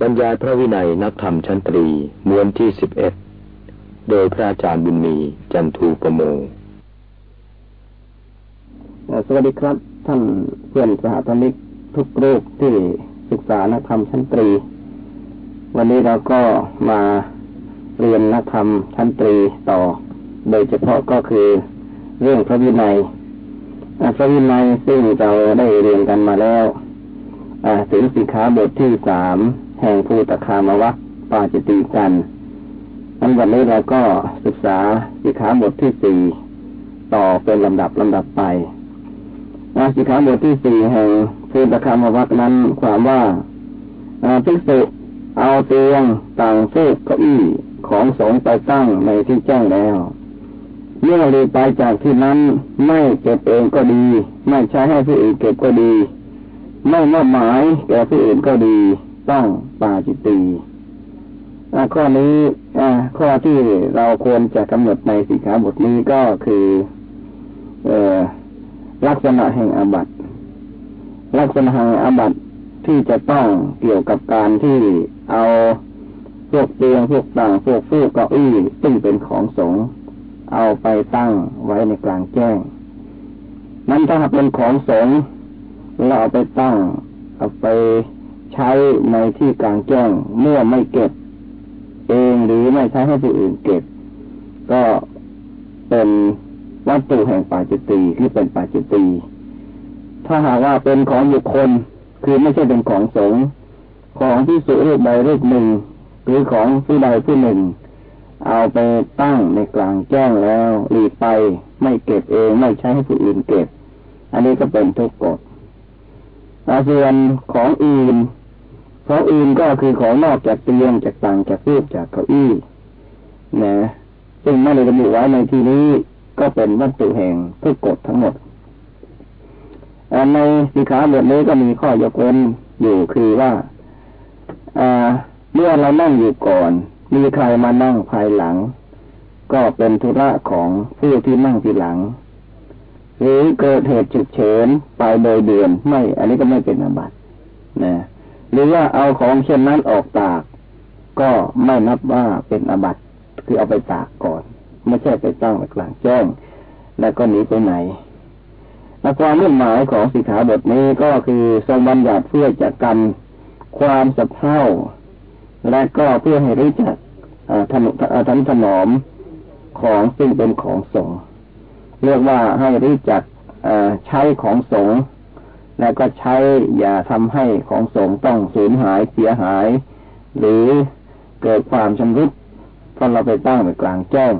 บรรยายพระวินัยนักธรรมชั้นตรี ม้วนที่สิบเอ็ด โดยพระอาจารย์บุญมีจันทูปโม สวัสดีครับ ท่านเพื่อนสหธรรมิกทุกรูปที่ศึกษานักธรรมชั้นตรี วันนี้เราก็มาเรียนนักธรรมชั้นตรีต่อ โดยเฉพาะก็คือเรื่องพระวินัยพระวินัยซึ่งเราได้เรียนกันมาแล้วถึงสิกขาบทที่สาม แห่งภูตคามวัคปาจิติกันอันวันนี้เราก็ศึกษาสิกขาบทที่สี่ต่อเป็นลำดับลำดับไปสิกขาบทที่สี่แห่งภูตคามวัคนั้นความว่าภิกษุเอาเตียงต่างฟูกเก้าอี้ของสงไปตั้งในที่แจ้งแล้วเมื่อเลยไปจากที่นั้นไม่เก็บเองก็ดี ไม่ใช้ให้ผู้อื่นเก็บก็ดี ไม่มอบหมายแก่ผู้อื่นก็ดี ต้องปาจิตตีข้อนี้ข้อที่เราควรจะกำหนดในสิกขาบทนี้ก็คืออลักษณะแห่งอาบัตลักษณะแห่งอาบัตที่จะต้องเกี่ยวกับการที่เอาพวกเตียงพวกต่างพวกฟูกเก้าอี้ซึ่งเป็นของสงเอาไปตั้งไว้ในกลางแจ้ง นั้นถ้าเป็นของสงเราเอาไปตั้งเอาไป ใช้ในที่กลางแจ้งเมื่อไม่เก็บ เองหรือไม่ใช้ให้ผู้อื่นเก็บ ก็เป็นวัตถุแห่งปาจิตีที่เป็นปาจิตีถ้าหากว่าเป็นของบุคคลคือไม่ใช่เป็นของสงฆ์ของที่สุรูปใดรูปหนึ่ง หรือของผู้ใดผู้หนึ่ง เอาไปตั้งในกลางแจ้งแล้วหลีกไปไม่เก็บเองไม่ใช้ให้ผู้อื่นเก็บ อันนี้ก็เป็นทุกกฎส่วนของอื่น ของอื่นก็คือของนอกจากเตียงจากต่างจากรูปจากเก้าอี้นะซึ่งไม่ได้ระบุไว้ในที่นี้ก็เป็นวัตถุแห่งทุกกฎทั้งหมดในสิขาบทนี้ก็มีข้อยกเว้นอยู่คือว่าเมื่อเรานั่งอยู่ก่อน มีใครมานั่งภายหลัง ก็เป็นธุระของผู้ที่นั่งทีหลัง หรือเกิดเหตุฉุกเฉินไปโดยเดือนไม่ อันนี้ก็ไม่เป็นอาบัตินะ หรือว่าเอาของเช่นนั้นออกตาก ก็ไม่นับว่าเป็นอาบัตคือเอาไปตากก่อน ไม่ใช่ไปตั้งกลางแจ้ง แล้วก็หนีไปไหนและความมุ่งหมายของสิกขาบทนี้ก็คือทรงบัญญัติเพื่อจะกันความสับเท่า และก็เพื่อให้รู้จักทนุทันถนอมของซึ่งเป็นของสงฆ์เรียกว่าให้รู้จักใช้ของสงฆ์ แล้วก็ใช้อย่าทำให้ของสงต้องสูญหายเสียหาย หรือเกิดความชำรุดพอเราไปตั้งไว้กลางแจ้ง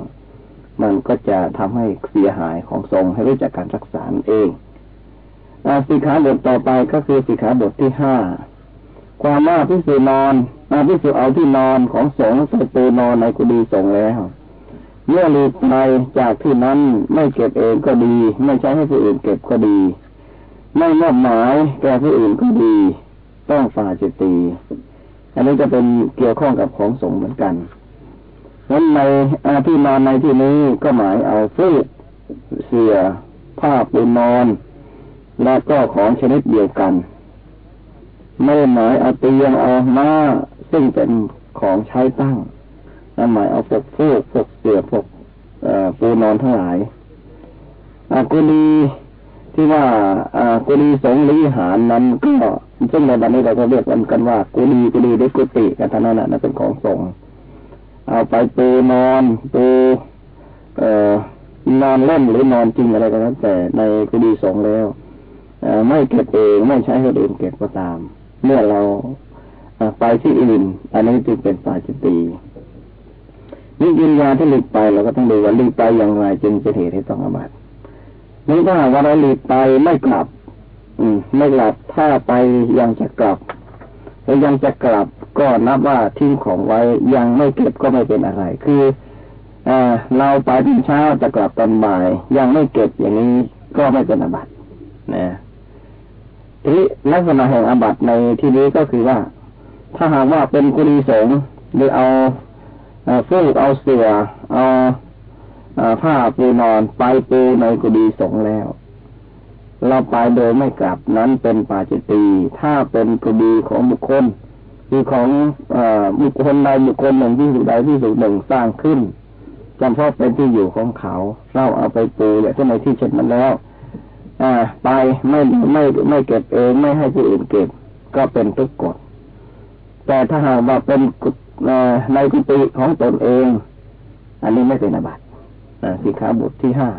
มันก็จะทำให้เสียหายของสงให้รู้จักการรักษาเองสิขาบทต่อไปก็คือสิขาบทที่ห้าความว่าพิสูจนอนพิสูจเอาที่นอนของสงฆ์ใส่ปูนอนในกุฏิสงฆ์แล้วเมื่อหลีกไปจากที่นั้นไม่เก็บเองก็ดี ไม่ใช้ให้ผู้อื่นเก็บก็ดี ไม่มอบหมายแก่ผู้อื่นก็ดี ต้องฝ่าจิตตีอันนี้จะเป็นเกี่ยวข้องกับของสงเหมือนกันนั้นในอาที่นอนในที่นี้ก็หมายเอาฟูกเสื่อผ้าปูนอนและก็ของชนิดเดียวกัน ไม่หมายเอาเตียงเอาหม้าซึ่งเป็นของใช้ตั้งนั่นหมายเอาพวกฟูกพวกเสือพวกปูนอนทั้งหลายอากุลี ที่ว่าอกุลีสงลีหารนั้นก็ซึ่งในบัดนี้เราก็เรียกกันว่ากุลีกุลีได้กุติกันท่านั้นนะเป็นของสงเอาไปปูนอนปูเอ่อนอนเล่นหรือนอนจริงอะไรก็แล้วแต่ในกุลีสงแล้วไม่เก็บเองไม่ใช้ให้อื่นเก็บก็ตาม เมื่อเราไปที่อื่น อันนี้จึงเป็นปาจิตีนี่ยินยาที่หลีกไปเราก็ต้องดูว่าหลีกไปอย่างไรจึงเป็นเหตุให้ต้องอาบัติ นี่ถ้าว่าเราหลีกไปไม่กลับ อืม ไม่กลับถ้าไปยังจะกลับแล้วยังจะกลับก็นับว่าทิ้งของไว้ยังไม่เก็บก็ไม่เป็นอะไร คืออ่าเราไปตอนเช้าจะกลับตอนบ่าย ยังไม่เก็บอย่างนี้ก็ไม่เป็นอาบัตินะทีลักษณะแห่งอาบัติในที่นี้ก็คือว่า ถ้าหากว่าเป็นกุฏิสงหรือเอาฟูกเอาเสือเอา ผ้าปูนอนไปปูในกุฏิสงแล้ว เราไปโดยไม่กลับนั้นเป็นปาจิตีถ้าเป็นกุฏิของบุคคลคือของอบุคคลใดบุคคลหนึ่งที่สุดใดที่สุดหนึ่งสร้างขึ้นจำเพาะเป็นที่อยู่ของเขา เราเอาไปปูอย่างที่ในที่เช็ดมันแล้วอไปไม่ไม่ไม่เก็บเองไม่ให้ผู้อื่นเก็บ ก็เป็นทุกกฎแต่ถ้าหากว่าเป็นในกุฏิของตนเอง อันนี้ไม่เป็นอาบัติ สีขาบทที่ห้า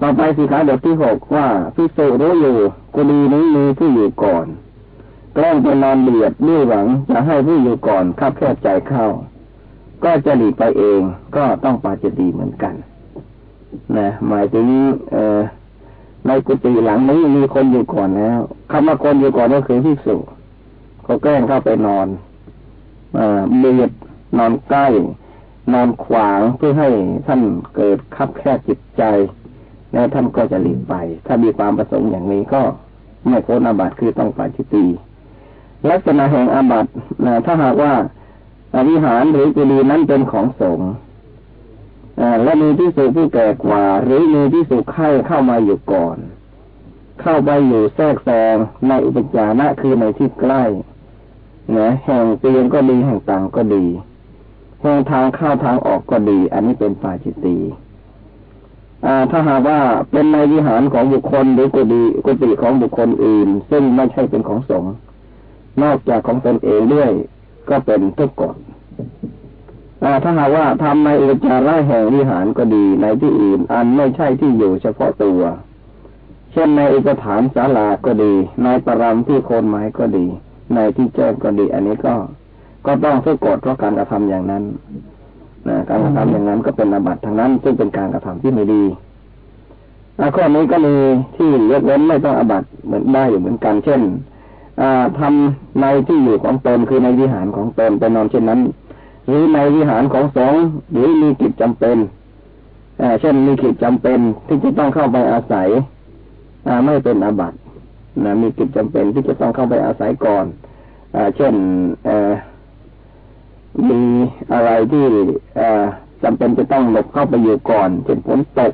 ต่อไปสีขาบทที่หกว่าพิสูจรู้อยู่กุฏินี้มีผู้อยู่ก่อนแกล้งไปนอนเบียดด้วยหวังจะให้ผู้อยู่ก่อนขับแคบใจเข้า ก็จะหลีกไปเองก็ต้องปาจิตีเหมือนกันนะหมายถึงเออในกุฏิหลังนี้มีคนอยู่ก่อนแล้วคำว่าคนอยู่ก่อนก็คือพิสุเขาแกล้งเข้าไปนอนอเบียดนอนใกล้ นอนขวางเพื่อให้ท่านเกิดคับแคบจิตใจ แล้วท่านก็จะหลีกไป ถ้ามีความประสงค์อย่างนี้ก็ไม่พ้นอาบัติคือต้องปาจิตีลักษณะแห่งอาบัติถ้าหากว่าวิหารหรือกุฏินั้นเป็นของสงฆ์และมีที่สุผู้แก่กว่า หรือมีที่สุไข่เข้ามาอยู่ก่อน เข้าไปอยู่แทรกแซงในอุปจาระคือในที่ใกล้นะแห่งเตียงก็ดีแห่งต่างก็ดี แห่งทางเข้าทางออกก็ดี อันนี้เป็นปาจิตตีถ้าหากว่าเป็นในวิหารของบุคคลหรือกุฏิกุฏิของบุคคลอื่น ซึ่งไม่ใช่เป็นของสงฆ์นอกจากของตนเองด้วย ก็เป็นทุกกฎถ้าหากว่าทำในอุจาระแห่งวิหารก็ดีในที่อื่น อันไม่ใช่ที่อยู่เฉพาะตัว เช่นในอุปฐานศาลาก็ดี ในปรามที่โคนไม้ก็ดี ในที่แจ้งก็ดี อันนี้ก็ ก็ต้องทุกกฎเพราะการกระทำอย่างนั้นนะการกระทำอย่างนั้นก็เป็นอาบัติทางนั้น ซึ่งเป็นการกระทำที่ไม่ดีข้อนี้ก็มีที่ยกเว้นไม่ต้องอาบัติเหมือนได้อยู่เหมือนกัน เช่นทำในที่อยู่ของตนคือในวิหารของตนไปนอนเช่นนั้น หรือในวิหารของสงฆ์หรือมีกิจจำเป็นเช่นมีกิจจำเป็นที่จะต้องเข้าไปอาศัยไม่เป็นอาบัตินะมีกิจจำเป็นที่จะต้องเข้าไปอาศัยก่อนอเช่น มีอะไรที่จำเป็นจะต้องหลบเข้าไปอยู่ก่อนเช่นฝนตก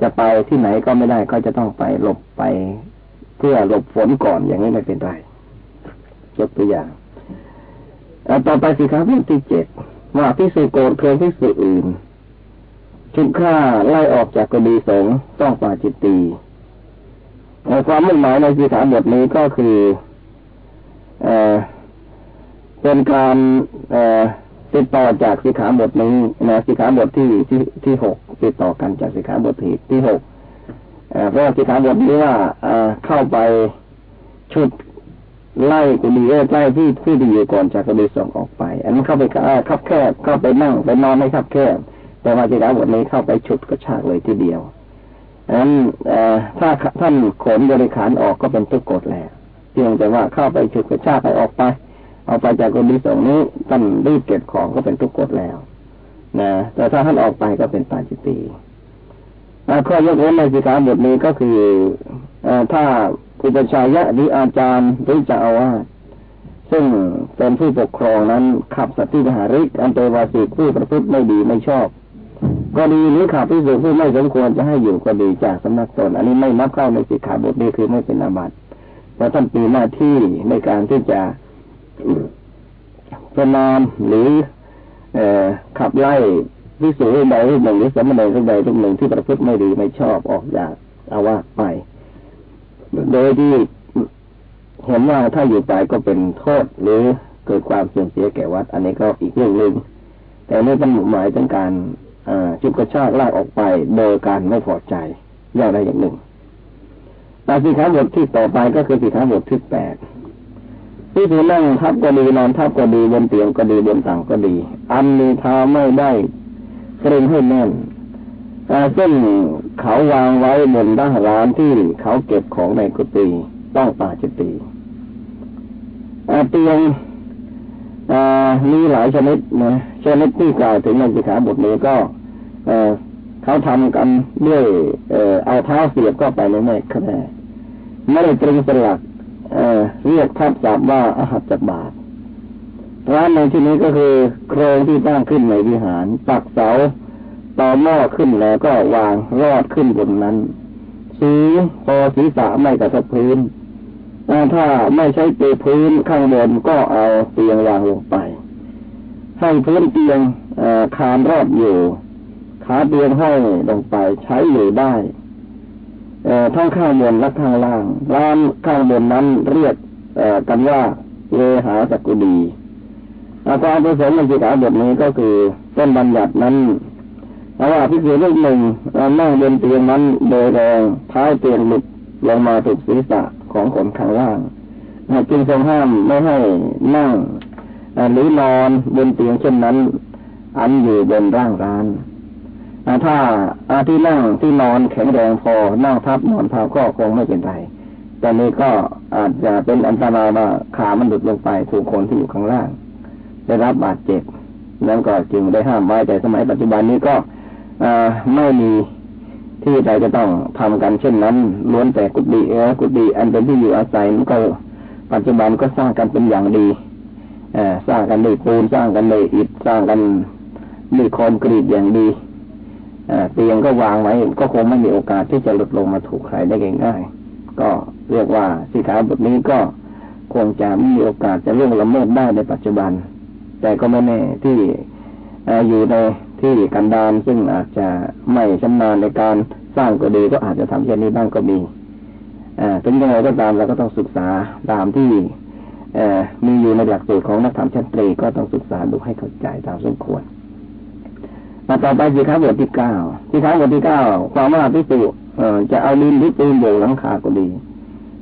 จะไปที่ไหนก็ไม่ได้ก็จะต้องไปหลบไป เพื่อหลบฝนก่อนอย่างนี้ไม่เป็นไรยกตัวอย่างต่อไปสิครับเรื่องที่เจ็ดว่าพิสุโกรธเคยพิสุอื่นชุดฆ่าไล่ออกจากกดีสงต้องปาจิตตีความมุ่งหมายในสิขาบทนี้ก็คืออ เป็นการติดต่อจากสิขาบทนี้นะสิขาบทที่ที่ที่หกติดต่อกันจากสิขาบทที่ที่หกเพราะสิขาบทนี้ว่าเข้าไปชุดไล่กุฏิไล่ที่ที่ดีอยู่ก่อนจากกุฏิส่งออกไป อันนี้เข้าไปคับแคบเข้าไปนั่งไปนอนไม่คับแคบ แต่ว่าสิขาบทนี้เข้าไปชุดกระชากเลยทีเดียวอันนั้นถ้าท่านขนบริขารออกก็เป็นทุกกฎแล้วเพียงแต่ว่าเข้าไปชุดกระชากไปออกไป เอาไปจากกุฏิส่งนี้ท่านรีบเก็บของก็เป็นทุกกฎแล้ว นะ แต่ถ้าท่านออกไปก็เป็นปาจิตีข้อยกเว้นในสิกขาบทนี้ก็คืออถ้าอุปชัยะหรืออาจารย์หรือจ้าอาว่าซึ่งเป็นผู้ปกครองนั้นขับสติหาริก อันเตวาสิผู้ประพฤติไม่ดีไม่ชอบ ก็ดีหรือขับพิสูจผู้ไม่สมควรจะให้อยู่ก็ดีจากสำนักตนอันนี้ไม่นับเข้าในสิกขาบทนี้คือไม่เป็นอาบัติเพราะท่านปีหน้าที่ในการที่จะ ประนามหรือขับไล่พิสูจใดหนึ่งหรือสมณเณรใดรูปหนึ่งที่ประพฤติไม่ดีไม่ชอบออกจากอาวาสไป โดยที่เห็นว่าถ้าอยู่ไปก็เป็นโทษหรือเกิดความเสื่อมเสียแก่วัด อันนี้ก็อีกเรื่องหนึ่งแต่นี่เป็นหมายถึงการจุดกระชากลากออกไปโดยการไม่พอใจอย่างใดอย่างหนึ่งตาสีขาบทที่ต่อไปก็คือสีขาบทที่แปด ที่ถูนั่งทับก็ดีนอนทับก็ดีบนเตียงก็ดีบนต่างก็ดี อันมีเท้าไม่ได้เกรงให้แน่นซึ่งเขาวางไว้บนด้านร้านที่เขาเก็บของในกุฏิต้องปาจิตีเตียงมีหลายชนิดนะชนิดที่กล่าวถึงในสิกขาบทนี้ก็เขาทำกันด้วยเอาเท้าเสียบก็ไปในแม่แค่ไม่ได้ตรึงสลัก เรียกทับศัพท์ว่าอาหัตจบาทร้านในที่นี้ก็คือโครงที่ตั้งขึ้นในวิหารปักเสาต่อหม้อขึ้นแล้วก็วางรอดขึ้นบนนั้นสีพอศีรษะไม่กระทบพื้นถ้าไม่ใช้เปพื้นข้างบนก็เอาเตียงวางลงไป ให้พื้นเตียงคานรอบอยู่ขาเตียงให้ลงไปใช้อยู่ได้ ทั้งข้างบนและข้างล่างร้านข้างบนนั้นเรียกกันว่าเวหาจักุดีอาการประสงค์ในสิกขาบทนี้ก็คือต้นบัญญัตินั้นเพราะว่าพิสูจน์เรื่องหนึ่งนั่งบนเตียงนั้นโดยแรงท้ายเตียงหลุดลงมาถูกศีรษะของคนข้างล่างจึงทรงห้ามไม่ให้นั่งหรือนอนบนเตียงเช่นนั้น อันอยู่บนร่างร้าน ถ้าอาที่นั่งที่นอนแข็งแรงพอนั่งทับนอนทับก็คงไม่เป็นไรแต่นี้ก็อาจจะเป็นอันตรายว่าขามันหลุดลงไปถูกคนที่อยู่ข้างล่าง ได้รับบาดเจ็บนั้นก็จึงได้ห้ามไว้แต่สมัยปัจจุบันนี้ก็ไม่มีที่ใดจะต้องทำกันเช่นนั้นล้วนแต่กุฏิเออกุฏิอันเป็นที่อยู่อาศัยมันก็ปัจจุบันก็สร้างกันเป็นอย่างดีอสร้างกันด้วยปูนสร้างกันด้วยอิฐสร้างกันด้วยคอนกรีตอย่างดี เตียงก็วางไว้ก็คงไม่มีโอกาสที่จะหลุดลงมาถูกใครได้ง่ายๆก็เรียกว่าสิขาบทนี้ก็คงจะไม่มีโอกาสจะล่วงละเมิดได้ในปัจจุบัน แต่ก็ไม่แน่ที่อยู่ในที่กันดานซึ่งอาจจะไม่ชำนาญในการสร้างก็ดีก็อาจจะทำเช่นนี้บ้างก็มีถึงยังไงก็ตามเราก็ต้องศึกษาตามที่มีอยู่ในหลักสูตรของนักธรรมชั้นตรีก็ต้องศึกษาดูให้เข้าใจตามสมควร มาต่อไปสิครับบทที่เก้าสิครับบทที่เก้าความว่าพิสูจะเอาดินที่ปูนโบกหลังคาก็ดี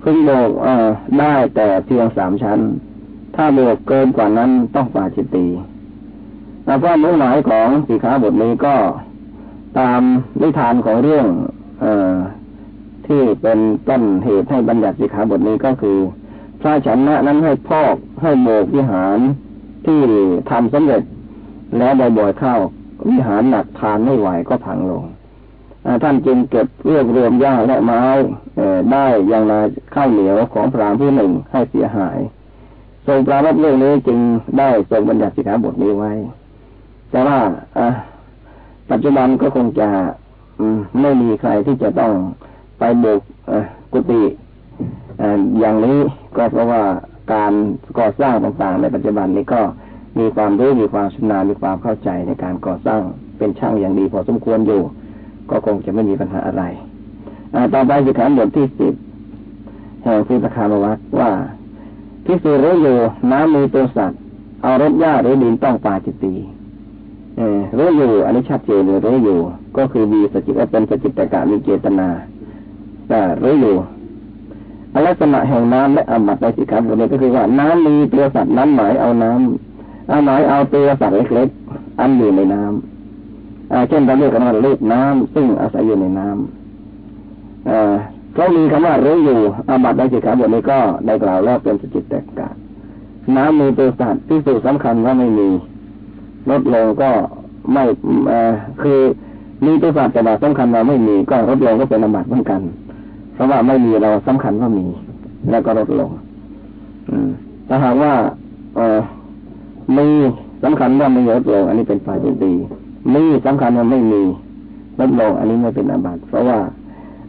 พึ่งโบกได้แต่เพียงสามชั้น ถ้าโบกเกินกว่านั้นต้องปาจิตีแล้วก็มุ่งหมายของสีขาบทนี้ก็ตามนิทานของเรื่องอที่เป็นต้นเหตุให้บัญญัติสีขาบทนี้ก็คือพระชนะนั้นให้พอกให้โบกวิหารที่ทำสำเร็จแล้วบ่อยๆเข้า วิหารหนักทานไม่ไหวก็พังลงท่านจึงเก็บเรียบรวมหญ้าและไม้ได้อย่างนาข้าวเหนียวของพรามผู้หนึ่งให้เสียหาย ทรงปราบเรื่องนี้จึงได้ทรงบัญญัติสิกขาบทนี้ไว้ แต่ว่าปัจจุบันก็คงจะไม่มีใครที่จะต้องไปบุกกุฏิอย่างนี้ก็เพราะว่าการก่อสร้างต่างๆในปัจจุบันนี้ก็ มีความรู้มีความชำนาญมีความเข้าใจในการก่อสร้างเป็นช่างอย่างดีพอสมควรอยู่ ก็คงจะไม่มีปัญหาอะไรต่อไปสิขาบทที่สิบแห่งพุทธคามวัตว่าพิสูรู้อยู่น้ำมีตัวสัตว์ เอารถหญ้าหรือดินต้องปาจิตตีเอรู้อยู่อันนี้ชัดเจนเลยรู้อยู่ ก็คือมีสจิตเป็นสจิตตกะมีเจตนาแต่รู้อยู่ลักษณะแห่งน้ำและอมัตในสิขาบทนี้ก็คือว่าน้ำมีตัวสัตว์นั้นหมายเอาน้ำเอาหมายเอาตัวสัตว์เล็กๆอันอยู่ในน้ำเช่นเราเรียกกันว่าลูกน้ำซึ่งอาศัยอยู่ในน้ำเขามีคำว่ารู้อยู่อาบัตในสิขาบทนี้ก็ได้กล่าวแล้วเป็นสจิตแตกกะน้ำมีตัวสัตว์ที่สุดสำคัญว่าไม่มีลดลงก็ไม่คือมีตัวสัตว์แต่ว่าสำคัญว่าไม่มีก็ลดลงก็เป็นอาบัตเหมือนกัน เพราะว่าไม่มีเราสำคัญว่ามี แล้วก็ลดลง อืมถ้าหากว่า เออ มีสำคัญว่าไม่ลดลงอันนี้เป็นฝ่ายดีมีสำคัญว่าไม่มีลดลงอันนี้ไม่เป็นอาบัติเพราะว่า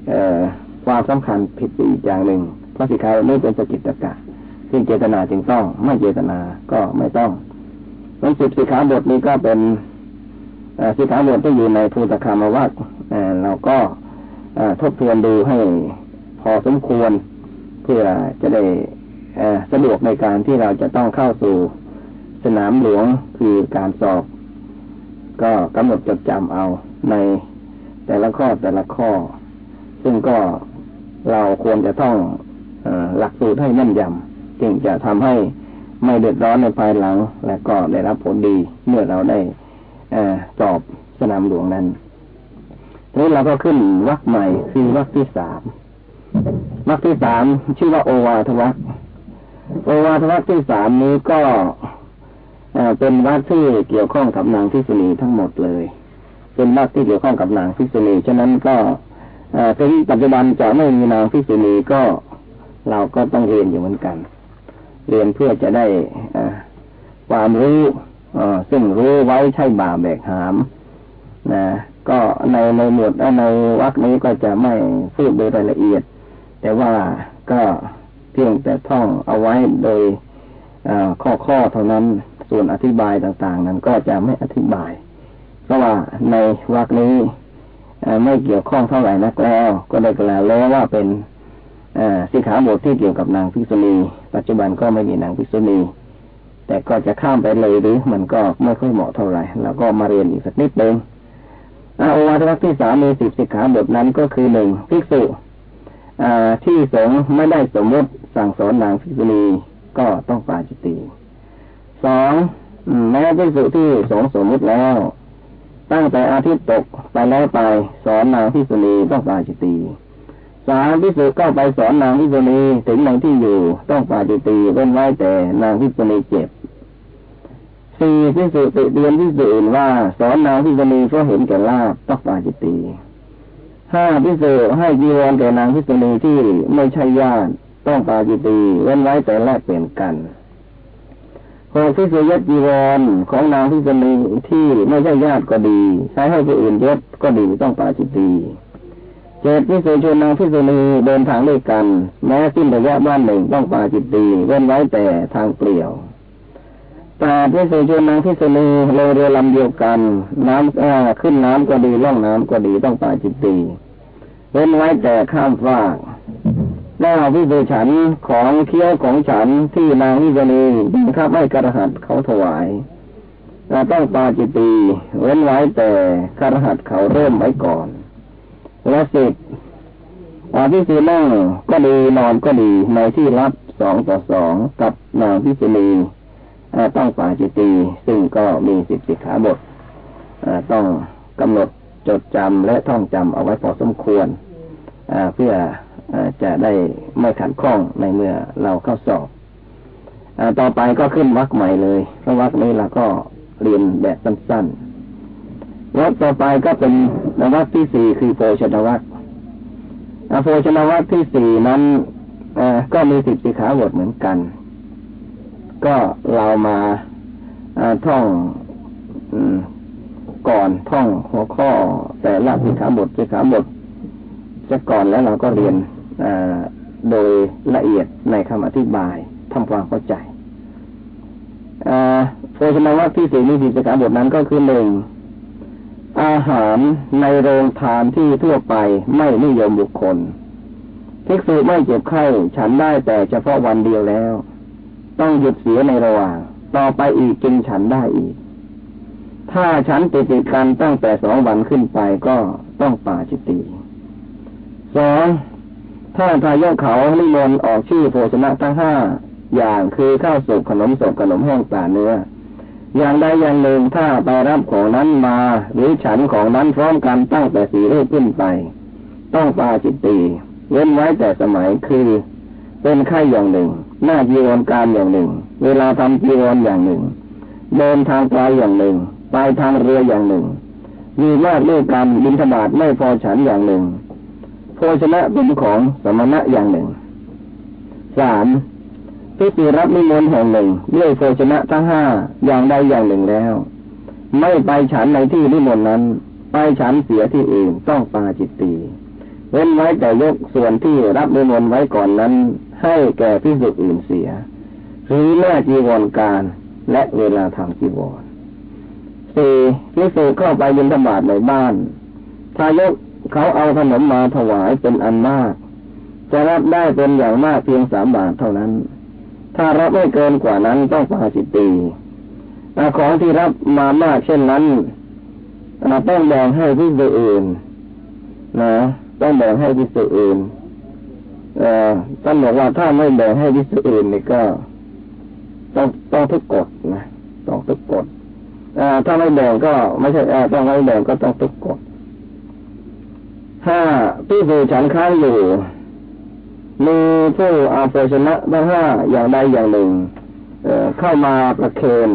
เออความสำคัญผิดอีกอย่างหนึ่งพระสิขาไม่เป็นสกิจตกะซึ่งเจตนาจึงต้อง ไม่เจตนาก็ไม่ต้องนันสิบสิขาบทนี้ก็เป็นสิขาบทที่อยู่ในภูตคามวัดเราก็ทบทวนดูให้พอสมควร เพื่อจะได้สะดวกในการที่เราจะต้องเข้าสู่ สนามหลวงคือการสอบ ก็กำหนดจดจำเอาในแต่ละข้อแต่ละข้อ ซึ่งก็เราควรจะต้องหลักสูตรให้แน่นยำจึงจะทำให้ไม่เดือดร้อนในภายหลัง และก็ได้รับผลดีเมื่อเราได้สอบสนามหลวงนั้นทีนี้เราก็ขึ้นวักใหม่คือวักที่สามวักที่สามชื่อว่าโอวาทวักโอวาทวักที่สามนี้ก็ เป็นวัดที่เกี่ยวข้องกับนางพิษุณีทั้งหมดเลย เป็นวัดที่เกี่ยวข้องกับนางพิษุณีฉะนั้นก็ถึงปัจจุบันจะไม่มีนางพิษุณีก็เราก็ต้องเรียนอยู่เหมือนกัน เรียนเพื่อจะได้ความรู้ซึ่งรู้ไว้ใช่บาแบกหามนะก็ในในหมวดในวรรคนี้ก็จะไม่พูดโดยรายละเอียด แต่ว่าก็เพียงแต่ท่องเอาไว้โดยข้อข้อเท่านั้น ส่วนอธิบายต่างๆ นั้นก็จะไม่อธิบาย เพราะว่าในวรรคนี้ไม่เกี่ยวข้องเท่าไหร่นักแล้ว ก็ได้กล่าวแล้วว่าเป็นสิขาบทที่เกี่ยวกับนางพิษุณีปัจจุบันก็ไม่มีนางพิษุณีแต่ก็จะข้ามไปเลยหรือมันก็ไม่ค่อยเหมาะเท่าไหร่แล้วก็มาเรียนอีกสักนิดหนึ่งอวาทที่สามมีสิบสิกขาบทนั้นก็คือหนึ่งภิกษุที่สงไม่ได้สมมติสั่งสอนนางภิษุณีก็ต้องปาจิตตี สองแม้ภิกษุที่สงสมมติแล้ว ตั้งแต่อาทิตย์ตกไปแล้วไป สอนนางภิกษุณีต้องปาจิตตีสามพิสุก็ไปสอนนางพิษุณีถึงในที่อยู่ต้องปาจิตีเว้นไว้แต่นางพิษุณีเจ็บสี่พิสุติเรียนพิสุอื่นว่า สอนนางพิษุณีเพราะเห็นแก่ลาบต้องปาจิตีห้าพิสุให้ยีวรแก่นางพิษุณีที่ไม่ใช่ญาติต้องปาจิตีเว้นไว้แต่แลกเปลี่ยนกัน หกพิสุยศจีวรของนางพิษุณีที่ไม่ใช่ญาติก็ดี ใช้ให้ผู้อื่นยศก็ดีต้องปาจิตีเจ็ดพิสุชนนางพิสุณีเดินทางด้วยกัน แม้สิ้นระยะบ้านหนึ่งต้องปาจิตตีเว้นไว้แต่ทางเปลี่ยวแปดพิสุชนนางพิสุณีลเรือลำเดียวกัน น้ำขึ้นน้ำก็ดีล่องน้ำก็ดีต้องปาจิตตีเว้นไว้แต่ข้ามฟาก แล้วพิสุฉันของเคี้ยวของฉันที่นางพิสุณีบังคับให้กระหัตเขาถวายต้องปาจิตตีเว้นไว้แต่กระหัตเขาเริ่มไว้ก่อน และสิบอาพิสุนั่งก็ดีนอนก็ดีในที่รับสองต่อสองกับนางพิสุณีต้องปาจิตีซึ่งก็มีสิบสิกขาบทต้องกำหนดจดจำและท่องจำเอาไว้พอสมควรเพื่อ จะได้ไม่ขัดข้องในเมื่อเราเข้าสอบอต่อไปก็ขึ้นวักใหม่เลยเพราะวักนี้เราก็เรียนแบบสั้นๆวัดต่อไปก็เป็นวัดที่สี่คือโพชนวัดโพชนวัดที่สี่นั้นก็มีสิบสิขาบทเหมือนกัน ก็เรามาท่องก่อนท่องหัวข้อแต่ละสิขาบทสิขาบทจะก่อนแล้วเราก็เรียน โดยละเอียดในคำอธิบายทำความเข้าใจโพชนวัตที่สี่มีสิบสิขาบทนั้นก็คือหนึ่งอาหารในโรงทานที่ทั่วไปไม่นิยมบุคคลภิกษุไม่เจ็บไข้ฉันได้แต่เฉพาะวันเดียวแล้ว ต้องหยุดเสียในระหว่าง ต่อไปอีกจึงฉันได้อีก ถ้าฉันติดติดกันตั้งแต่สองวันขึ้นไปก็ต้องป่าจิตตีสอง ถ้าทายกเขานิมนต์ออกชื่อโภชนะทั้งห้าอย่างคือข้าวสุกขนมสดขนมแห้งปลาเนื้อ อย่างใดอย่างหนึ่งถ้าไปรับของนั้นมา หรือฉันของนั้นพร้อมกันตั้งแต่สี่รูปขึ้นไป ต้องปาจิตตีเว้นไว้แต่สมัยคือ เป็นไข่อย่างหนึ่ง หน้าจีวรการอย่างหนึ่ง เวลาทำจีวรอย่างหนึ่ง เดินทางไกลอย่างหนึ่ง ไปทางเรืออย่างหนึ่ง มีมากด้วยกันบินธบาตไม่พอฉันอย่างหนึ่ง โภชนะเป็นของสมณะอย่างหนึ่งสามพิธีรับนิมนต์แห่งหนึ่งด้วยโภชนะทั้งห้าอย่างใดอย่างหนึ่งแล้ว ไม่ไปฉันในที่นิมนต์นั้น ไปฉันเสียที่อื่นต้องปาจิตตีเว้นไว้แต่ยกส่วนที่รับนิมนต์ไว้ก่อนนั้น ให้แก่พิสุอื่นเสีย หรือแม่จีวรการและเวลาทำจีวรสี่พิสุเข้าไปยินธบาตในบ้านทายก เขาเอาขนมมาถวายเป็นอันมาก จะรับได้เป็นอย่างมากเพียงสามบาทเท่านั้น ถ้ารับไม่เกินกว่านั้นต้องปาสิตีของที่รับมามากเช่นนั้นต้องแบ่งให้พิสุอื่นนะต้องแบ่งให้พิสุอื่นท่านบอกว่าถ้าไม่แบ่งให้พิสุอื่นนี่ก็ ต้องต้องทุกกฎนะต้องทุกกฎถ้าไม่แบ่งก็ไม่ใช่ต้องไม่แบ่งก็ต้องทุกกฎ ถ้าพิสุฉันค้างอยู่ มีผู้อาภชนะทั้งห้าอย่างใดอย่างหนึ่งเเข้ามาประเคน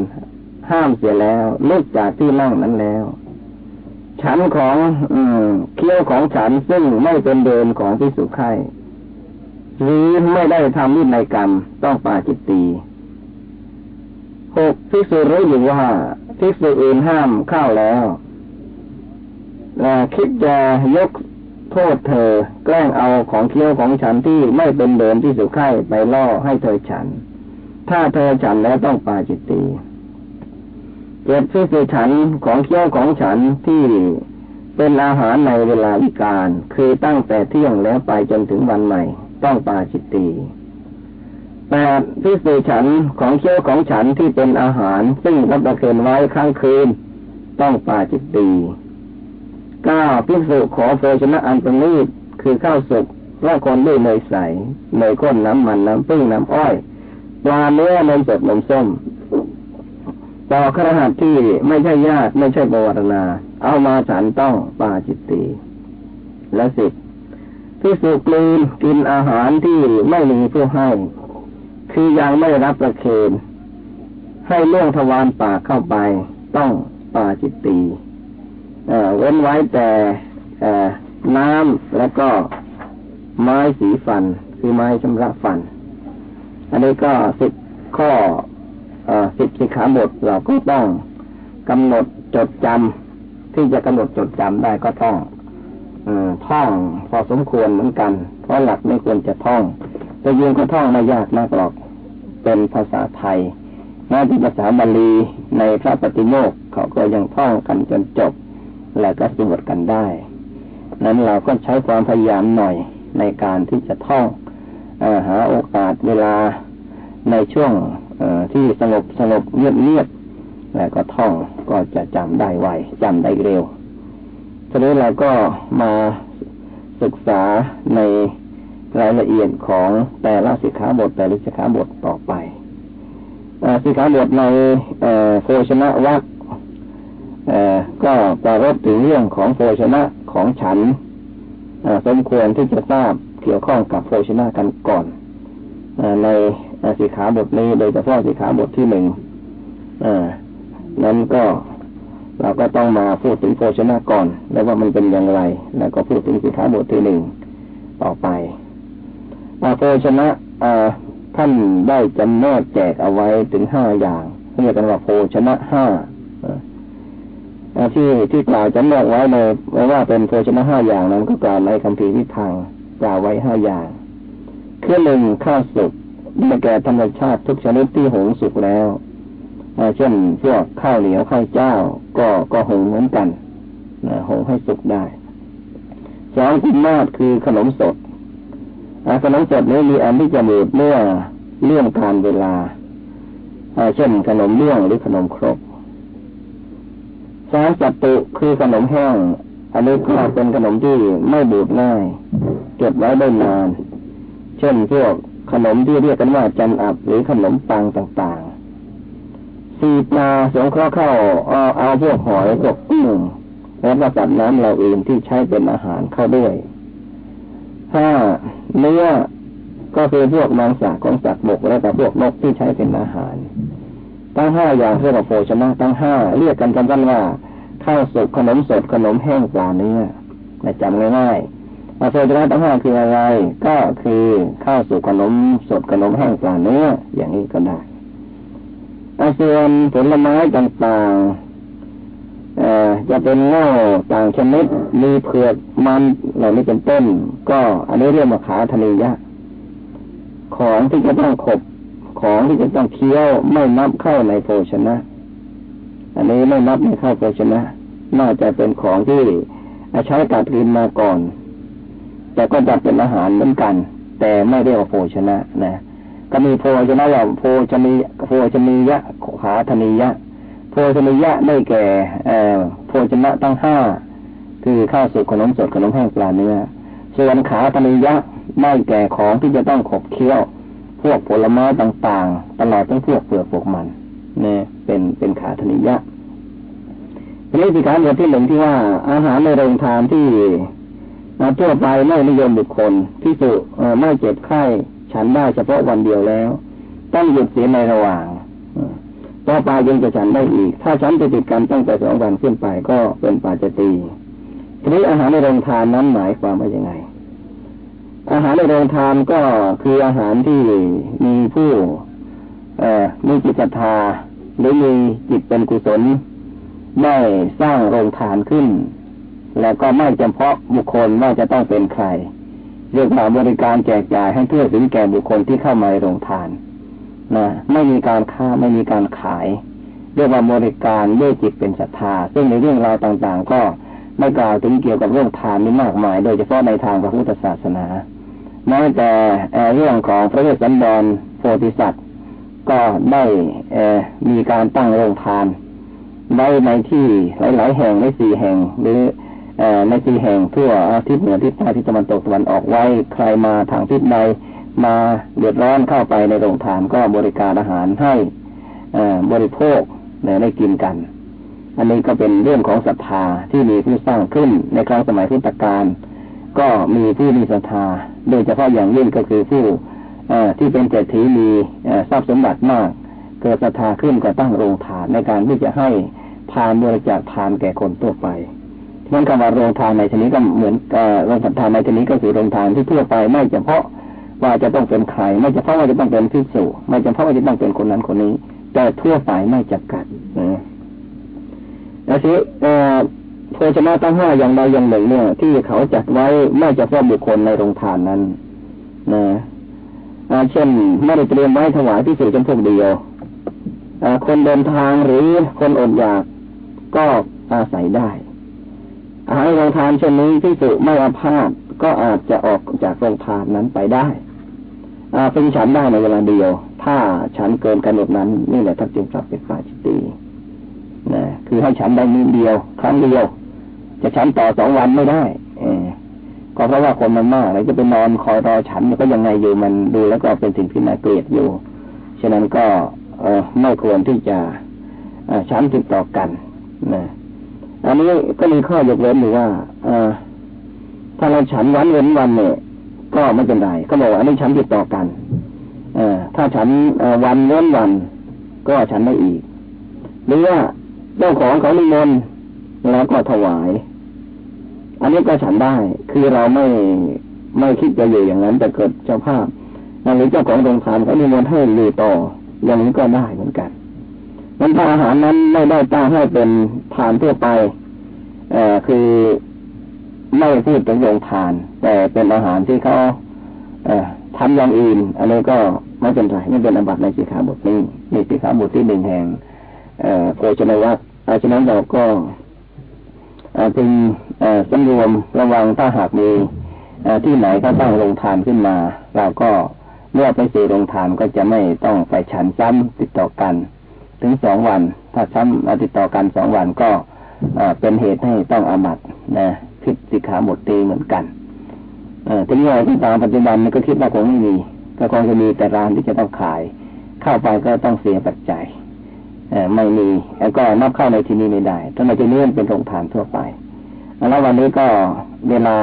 ห้ามเสียแล้วลุกจากที่นั่งนั้นแล้ว ฉันของอืเคี้ยวของฉันซึ่งไม่เป็นเดินของพิสุไข่หรือไม่ได้ทำวินัยกรรมต้องปาจิตตีหกพิสุรู้อยู่ว่าพิสุอื่นห้ามเข้าแล้วคิดจะยก โทษเธอ แกล้งเอาของเคี้ยวของฉันที่ไม่เป็นเดิมที่สุขไข่ไปล่อให้เธอฉัน ถ้าเธอฉันแล้วต้องปาจิตตีเจ็บพิสูฉันของเคี้ยวของฉันที่เป็นอาหารในเวลาวิการ คือตั้งแต่เที่ยงแล้วไปจนถึงวันใหม่ ต้องปาจิตตีแปดพิสูฉันของเคี้ยวของฉันที่เป็นอาหาร ซึ่งรับประเคนไว้ข้างคืน ต้องปาจิตตี เก้าพิสุขอโภชนะอันเป็นนีดคือข้าวสุกว่าคนด้วยเนยใสเนยข้นน้ำมันน้ำพึ่งน้ำอ้อยปลาเนื้อนมสดนมส้ม ต่อครหัสที่ไม่ใช่ญาติไม่ใช่บวรณา เอามาฉันต้องปาจิตตีและสิบพิสุกลืนกินอาหารที่ไม่มีผู้ให้ คือยังไม่รับประเคนให้ล่วงทวารปากเข้าไป ต้องปาจิตตี เว้นไว้แต่น้ำแล้วก็ไม้สีฟัน คือไม้ชำระฟัน อันนี้ก็สิบข้อสิบสิขาบทเราก็ต้องกำหนดจดจำที่จะกำหนดจดจำได้ก็ต้องอท่องพอสมควรเหมือนกัน เพราะหลักไม่ควรจะท่อง แต่ยิงก็ท่องไม่ยากมากหรอก เป็นภาษาไทยแม้ที่ภาษาบาลีในพระปฏิโมกเขาก็ยังท่องกันจนจบ แล้วก็สวดกันได้ นั้นเราก็ใช้ความพยายามหน่อยในการที่จะท่องอหาโอกาสเวลาในช่วงที่สงบสงบเงียบเงียบแล้วก็ท่องก็จะจำได้ไวจำได้เร็วทีนี้เราก็มาศึกษาในรายละเอียดของแต่ละสิกขาบทแต่ละสิกขาบทต่อไปสิกขาบทในโภชนะวัค ก็ปรารบถึงเรื่องของโภชนะของฉันสมควรที่จะทราบเกี่ยวข้องกับโภชนะกันก่อนอในสิขาบทนี้โดยเฉพาะสิขาบทที่หนึ่งนั้นก็เราก็ต้องมาพูดถึงโภชนะก่อน แล้วว่ามันเป็นอย่างไร แล้วก็พูดถึงสิขาบทที่หนึ่งต่อไปโภชนะท่านได้จำแนกแจกเอาไว้ถึงห้าอย่างเรียกกันว่าโภชนะห้า ที่ที่กล่าวจำแนกไว้ในว่าเป็นโภชนะห้าอย่างนั้นก็กล่าวในคำพีวิพังกล่าวไว้ห้าอย่างคือหนึ่งข้าวสุกได้แก่ธรรมชาติทุกชนิดที่หงสุกแล้วเช่นพวกข้าวเหนียวข้าวเจ้า ก็ก็หงเหมือนกันหงให้สุกได้สองกุมาศคือขนมสดขนมสดนี้มีอันที่จะบูดเมื่อเลื่องการเวลาเช่นขนมเลื่องหรือขนมครก สาสัตตุคือขนมแห้ง อันนี้ก็เป็นขนมที่ไม่บูดง่าย เก็บไว้ได้นาน เช่นพวกขนมที่เรียกกันว่าจันอับหรือขนมปังต่างๆ สีปลาสงเคราะห์เข้าเอาเอาพวกหอยพวกกุ้งและก็สัตว์น้ำเราเองที่ใช้เป็นอาหารเข้าด้วยห้าเนื้อก็คือพวกมังสาของสัตว์บกและแต่พวกนกที่ใช้เป็นอาหาร ตั้งห้าอย่างเรียกว่าโภชนะตั้งห้าเรียกกันกันว่า ข้าวสุกขนมสดขนมแห้งปลาเนื้อจำง่ายๆโภชนะตั้งห้าคืออะไร ก็คือข้าวสุกขนมสดขนมแห้งปลาเนื้ออย่างนี้ก็ได้ส่วนผลไม้ต่างๆจะเป็นเง่าต่างชนิด มีเผือกมันเหล่านี้เป็นต้น ก็อันนี้เรียกว่าขาทะเลยะของที่จะต้องขบ ของที่จะต้องเคี้ยวไม่นับเข้าในโภชนะ อันนี้ไม่นับในเข้าโภชนะ น่าจะเป็นของที่ใช้กัดกินมาก่อน แต่ก็จัดเป็นอาหารเหมือนกัน แต่ไม่เรียกว่าโภชนะนะ ก็มีโภชนะว่าโภชนีโภชนียะขาธนียะ โภชนียะได้แก่โภชนะตั้งห้าคือข้าวสุกขนมสดขนมแห้งปลาเนื้อส่วนขาธนียะได้แก่ของที่จะต้องขบเคี้ยว พวกผลไม้ต่างๆ ตลอดทั้งพวกเปลือกพวกมัน นี่ยเป็นเป็นขาธนิยะทีนี้สิการบทที่หนึ่งที่ว่า อาหารในโรงทานที่ทั่วไปไม่นิยมบุคคลที่สุไม่เจ็บไข้ฉันได้เฉพาะวันเดียวแล้ว ต้องหยุดเสียในระหว่างต่อไปยังจะฉันได้อีก ถ้าฉันจะติดกันตั้งแต่สองวันขึ้นไปก็เป็นปาจตีทีนี้อาหารในโรงทานนั้นหมายความว่ายังไง อาหารในโรงทานก็คืออาหารที่มีผู้ มีจิตศรัทธาหรือมีจิตเป็นกุศลได้สร้างโรงทานขึ้น แล้วก็ไม่จำเพาะบุคคลว่าจะต้องเป็นใครเรียกว่าบริการแจกจ่ายให้ทั่วถึงแก่บุคคลที่เข้ามาในโรงทานนะไม่มีการค้าไม่มีการขาย เรียกว่าบริการด้วยจิตเป็นศรัทธา ซึ่งในเรื่องราวต่างๆ ก็ไม่กล่าวถึงเกี่ยวกับเรื่องทานนี้มากมาย โดยเฉพาะในทางพระพุทธศาสนาแม้แต่เรื่องของพระเวสสันดรโพธิสัตว์ ก็ได้มีการตั้งโรงทานไว้ในที่หลาย ๆ แห่งในสี่แห่ง หรือในสี่แห่งทั่วทิศเหนือทิศใต้ทิศตะวันตกตะวันออกไว้ใครมาทางทิศใดมาเดือดร้อนเข้าไปในโรงทานก็บริการอาหารให้บริโภคได้กินกัน อันนี้ก็เป็นเรื่องของศรัทธาที่มีผู้สร้างขึ้นในครั้งสมัยพุทธกาลก็มีผู้มีศรัทธา โดยเฉพาะอย่างยิ่งก็คือผู้ ที่เป็นเศรษฐีมีทรัพย์สมบัติมาก เกิดศรัทธาขึ้นก็ตั้งโรงทานในการที่จะให้ทานบริจาคทานแก่คนทั่วไปนั่นคำว่าโรงทานในชนิดก็เหมือนโรงทานในชนิดก็คือโรงทานที่ทั่วไปไม่เฉพาะว่าจะต้องเป็นใคร ไม่เฉพาะว่าจะต้องเป็นพิสุไม่เฉพาะว่าจะต้องเป็นคนนั้นคนนี้ แต่ทั่วไปไม่จำกัดนะแล้วทีโภชนะตั้งห้าอย่างใดอย่างหนึ่งเนี่ยที่เขาจัดไว้ไม่เฉพาะบุคคลในโรงทานนั้นนะ เช่นไม่ได้เตรียมไว้ถวายพิสุจำพวกเดียวคนเดินทางหรือคนอดอยากก็อาศัยได้อาหารโรงทานเช่นนี้พิสุไม่อาพาธก็อาจจะออกจากโรงทานนั้นไปได้อาเป็นฉันได้ในเวลาเดียว ถ้าฉันเกินกำหนดนั้นนี่แหละทักจึงปรับเป็นปาจิตตีนะคือให้ฉันได้มือเดียว ครั้งเดียว จะฉันต่อสองวันไม่ได้เอ ก็เพราะว่าคนมันมากเลยจะไปนอนคอยรอฉันก็ยังไงอยู่มันดูแล้วก็เป็นสิ่งที่น่าเกลียดอยู่ ฉะนั้นก็เอไม่ควรที่จะฉันติดต่อกันนะอันนี้ก็มีข้อยกเว้นอยู่ว่าอถ้าเราฉันวันเว้นวันเนี่ยก็ไม่เป็นไรก็บอกว่าอันนี้ฉันติดต่อกันอถ้าฉันวันเว้นวัน ก็ฉันได้อีก หรือว่าเจ้าของเขานิมนต์แล้วก็ถวาย อันนี้ก็ฉันได้ คือเราไม่ไม่คิดจะอยู่อย่างนั้น แต่เกิดเจ้าภาพหรือเจ้าของโรงทานเขานิมนต์ให้ลือต่อ อย่างนี้ก็ได้เหมือนกันนั้นถ้าอาหารนั้นไม่ได้ตั้งให้เป็นทานทั่วไปเอ่อคือไม่พูดถึงโรงทาน แต่เป็นอาหารที่เขาเอ่อทำอย่างอื่นอันนี้ก็ไม่เป็นไรไม่เป็นอบัตในสิกขาบทนี้มีสิกขาบทที่หนึ่งแห่งเอ่อโภชนวัตอาฉะนั้นเราก็ พึงสำรวมระวังถ้าหากมีที่ไหนก็ตั้งโรงทานขึ้นมา เราก็เมื่อไปสื่โรงทานก็จะไม่ต้องไปฉันซ้ำติดต่อกัน ถึงสองวัน ถ้าช้ำติดต่อกันสองวันก็เป็นเหตุให้ต้องอาบัตนะผิดสิกขาบทตีเหมือนกันอทีนี้อะไรที่ตามปัจจุบันมันก็คิดว่าคงไม่มี ก็คงจะมีแต่ร้านที่จะต้องขาย เข้าไปก็ต้องเสียปัจจัย ไม่มีแล้วก็นับเข้าในที่นี้ไม่ได้ถ้าในที่นี้เป็นโรงทานทั่วไปแล้ววันนี้ก็เวลา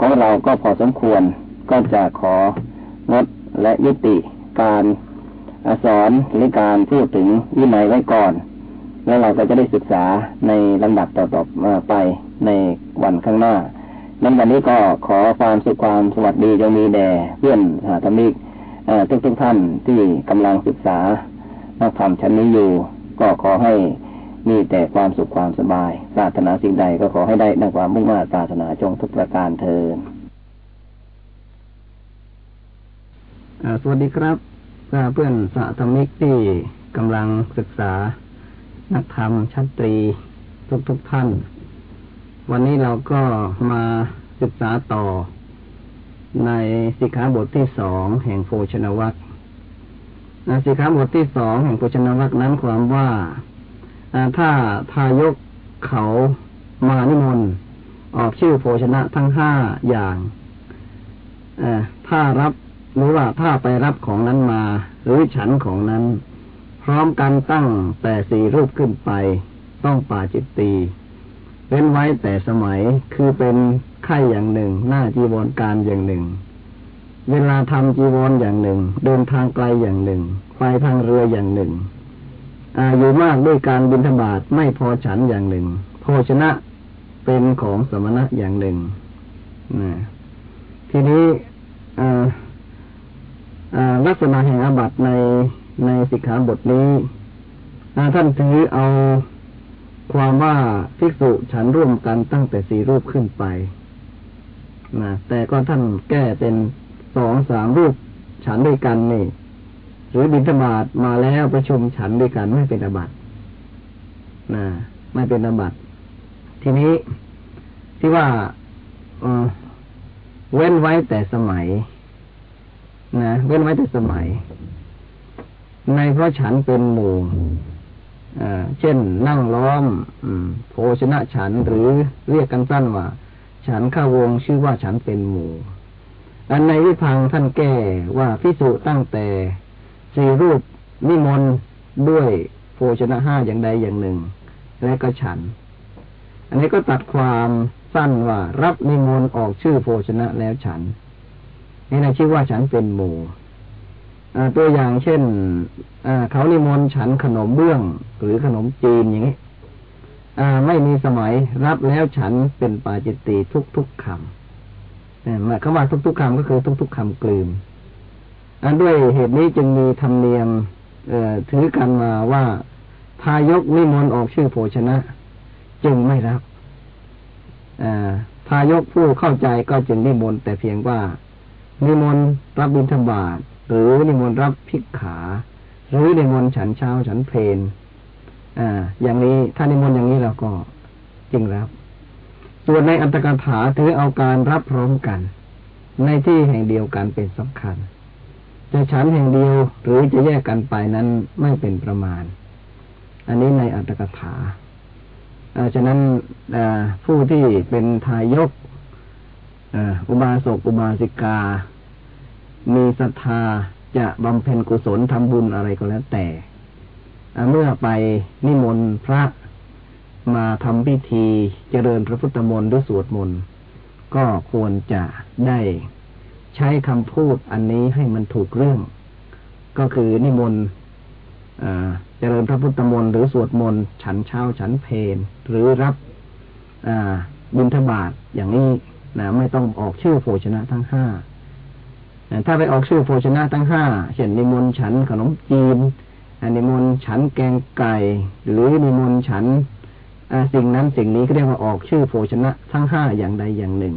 ของเราก็พอสมควรก็จะของดและยุติการสอนหรือการพูดถึงวินัยไว้ก่อน แล้วเราก็จะได้ศึกษาในลำดับต่อๆไปในวันข้างหน้านั้นวันนี้ก็ขอความสุขความสวัสดีจงมีแด่เพื่อนสาธมิกทุกทุกท่านที่กำลังศึกษา นักธรรมชั้นนี้อยู่ ก็ขอให้มีแต่ความสุขความสบาย ปรารถนาสิ่งใดก็ขอให้ได้ดังความมุ่งมั่นปรารถนาจงทุกประการเทินสวัสดีครับเพื่อนสาธมิกที่กำลังศึกษา นักธรรมชั้นตรีทุกทุกท่าน วันนี้เราก็มาศึกษาต่อในสิกขาบทที่สองแห่งโภชนวัตร สิกขาบทที่สองแห่งโภชนวัตรนั้นความว่าถ้าทายกเขามานิมนต์ออกชื่อโภชนะทั้งห้าอย่างถ้ารับหรือว่าถ้าไปรับของนั้นมา หรือฉันของนั้น พร้อมกันตั้งแต่สี่รูปขึ้นไป ต้องป่าจิตตีเว้นไว้แต่สมัยคือเป็นไข่อย่างหนึ่ง หน้าจีวรการอย่างหนึ่ง เวลาทำจีวรอย่างหนึ่ง เดินทางไกลอย่างหนึ่ง ไปทางเรืออย่างหนึ่ง อายู่มากด้วยการบินธบาตไม่พอฉันอย่างหนึ่งโภชนะเป็นของสมณะอย่างหนึ่งนะทีนี้ลักษณะแห่งอาบัตในในสิกขาบทนี้ท่านถือเอาความว่าภิกษุฉันร่วมกันตั้งแต่สี่รูปขึ้นไปนะแต่ก็ท่านแก้เป็น สองสามรูปฉันด้วยกันนี่หรือบิณฑบาตมาแล้วประชุมฉันด้วยกันไม่เป็นอบัตนะไม่เป็นอบัตทีนี้ที่ว่าเว้นไว้แต่สมัย นะเว้นไว้แต่สมัย ในเพราะฉันเป็นหมู่เช่นนั่งล้อมโภชนะฉันหรือเรียกกันสั้นว่า ฉันข้าวงชื่อว่าฉันเป็นหมู่ อันในวิพังท่านแก้ว่าพิสุตั้งแต่สี่รูปนิมนต์ด้วยโภชนะห้าอย่างใดอย่างหนึ่ง และก็ฉัน อันนี้ก็ตัดความสั้นว่ารับนิมนต์ออกชื่อโภชนะแล้วฉัน นี่นะชื่อว่าฉันเป็นหมู่ตัวอย่างเช่นเขานิมนต์ฉันขนมเบื้อง หรือขนมจีนอย่างนี้ไม่มีสมัยรับแล้วฉันเป็นปาจิตติทุกๆคำ หมายคำว่าทุกๆคำก็คือทุกๆคำกลืนอันด้วยเหตุนี้จึงมีธรรมเนียมถือกันมาว่าทายกนิมนต์ออกชื่อโภชนะ จึงไม่รับทายกผู้เข้าใจก็จึงนิมนต์แต่เพียงว่า นิมนต์รับบิณฑบาตหรือนิมนต์รับพิกขา หรือนิมนต์ฉันเช้าฉันเพลนอ่า อย่างนี้ถ้านิมนต์อย่างนี้เราก็จริงรับ ส่วนในอันตกถาถือเอาการรับพร้อมกัน ในที่แห่งเดียวกันเป็นสำคัญ จะฉันแห่งเดียวหรือจะแยกกันไปนั้นไม่เป็นประมาณ อันนี้ในอัตถกถาฉะนั้นผู้ที่เป็นทายกอุบาสกอุบาสิกา มีศรัทธาจะบำเพ็ญกุศลทำบุญอะไรก็แล้วแต่ เมื่อไปนิมนต์พระ มาทำพิธีเจริญพระพุทธมนต์ด้วยสวดมนต์ก็ควรจะได้ใช้คำพูดอันนี้ให้มันถูกเรื่อง ก็คือนิมนต์เจริญพระพุทธมนต์หรือสวดมนต์ฉันเช้าฉันเพนหรือรับบิณฑบาตอย่างนี้นะไม่ต้องออกชื่อโภชนะทั้งห้าถ้าไปออกชื่อโภชนะทั้งห้าเช่นนิมนต์ฉันขนมจีนนิมนต์ฉันแกงไก่ หรือนิมนต์ฉัน สิ่งนั้นสิ่งนี้ก็เรียกว่าออกชื่อโภชนะทั้งห้าอย่างใดอย่างหนึ่ง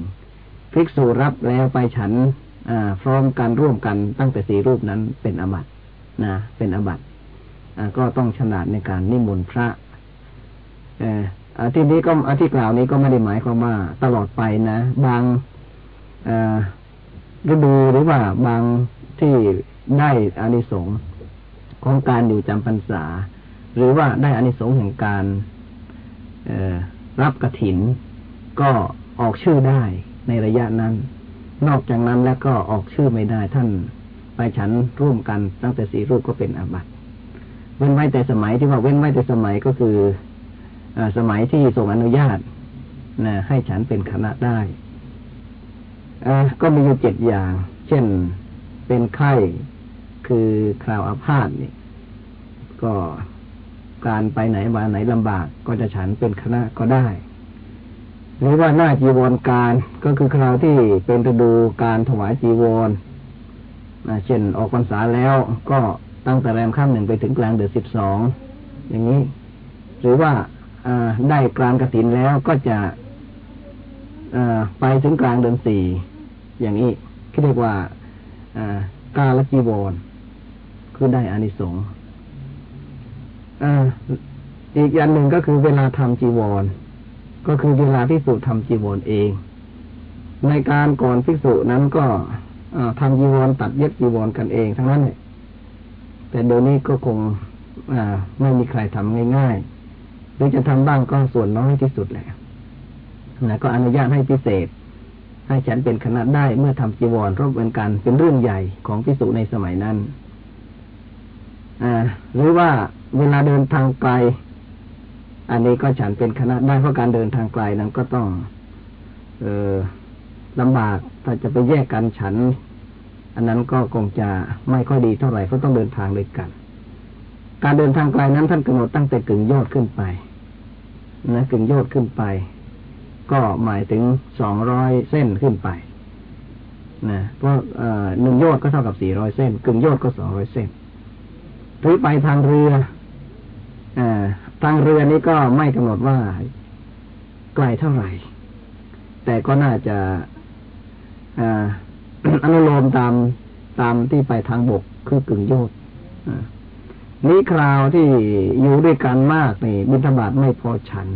ภิกษุรับแล้วไปฉันพร้อมกันร่วมกันตั้งแต่สี่รูปนั้นเป็นอบัตนะเป็นอบัตก็ต้องฉลาดในการนิมนต์พระอที่นี้ก็อที่กล่าวนี้ก็ไม่ได้หมายความว่าตลอดไปนะ บางฤดูหรือว่าบางที่ได้อานิสงส์ของการอยู่จำพรรษา หรือว่าได้อานิสงส์แห่งการ รับกระถิน ก็ออกชื่อได้ในระยะนั้น นอกจากนั้นแล้วก็ออกชื่อไม่ได้ท่านไปฉันร่วมกันตั้งแต่สี่รูปก็เป็นอาบัติเว้นไว้แต่สมัยที่ว่าเว้นไว้แต่สมัยก็คืออสมัยที่ทรงอนุญาตนะให้ฉันเป็นคณะได้อก็มีอยู่เจ็ดอย่าง เช่นเป็นไข้คือคราวอาพาธนี่ก็ การไปไหนมาไหนลำบากก็จะฉันเป็นคณะก็ได้ หรือว่าหน้าจีวรการก็คือคราวที่เป็นฤดูการถวายจีวรเช่นออกพรรษาแล้วก็ตั้งแต่แรมข้ามหนึ่งไปถึงกลางเดือนสิบสองอย่างนี้ หรือว่าได้กลางกระถินแล้วก็จะไปถึงกลางเดือนสี่อย่างนี้ที่เรียกว่ากาลจีวรคือได้อานิสงส์ อีกอย่างหนึ่งก็คือเวลาทำจีวร ก็คือเวลาพิสูจน์ทำจีวรเอง ในการก่อนพิสูจนั้นก็ทำจีวรตัดเย็บจีวรกันเองทั้งนั้นเลยแต่เดี๋ยวนี้ก็คงไม่มีใครทำง่ายๆ หรือจะทำบ้างก็ส่วนน้อยที่สุดแหละนะก็อนุญาตให้พิเศษ ให้ฉันเป็นคณะได้เมื่อทำจีวรร่วมกันเป็นเรื่องใหญ่ของพิสุในสมัยนั้น อ่า หรือว่า เวลาเดินทางไกล อันนี้ก็ฉันเป็นคณะได้เพราะการเดินทางไกลนั้นก็ต้อง เออลำบากถ้าจะไปแยกกันฉัน อันนั้นก็คงจะไม่ค่อยดีเท่าไหร่เพราะต้องเดินทางด้วยกัน การเดินทางไกลนั้นท่านกำหนดตั้งแต่กึ่งยอดขึ้นไปนะกึ่งยอดขึ้นไป ก็หมายถึงสองร้อยเส้นขึ้นไปนะเพราะหนึ่งยอดก็เท่ากับสี่ร้อยเส้น กึ่งยอดก็สองร้อยเส้นหรือไปทางเรือ ทางเรือนี้ก็ไม่กำหนดว่าไกลเท่าไหร่ แต่ก็น่าจะอนุโลมตามตามที่ไปทางบกคือกึ่งโยดนี้คราวที่อยู่ด้วยกันมากนี่บิณฑบาตไม่พอฉัน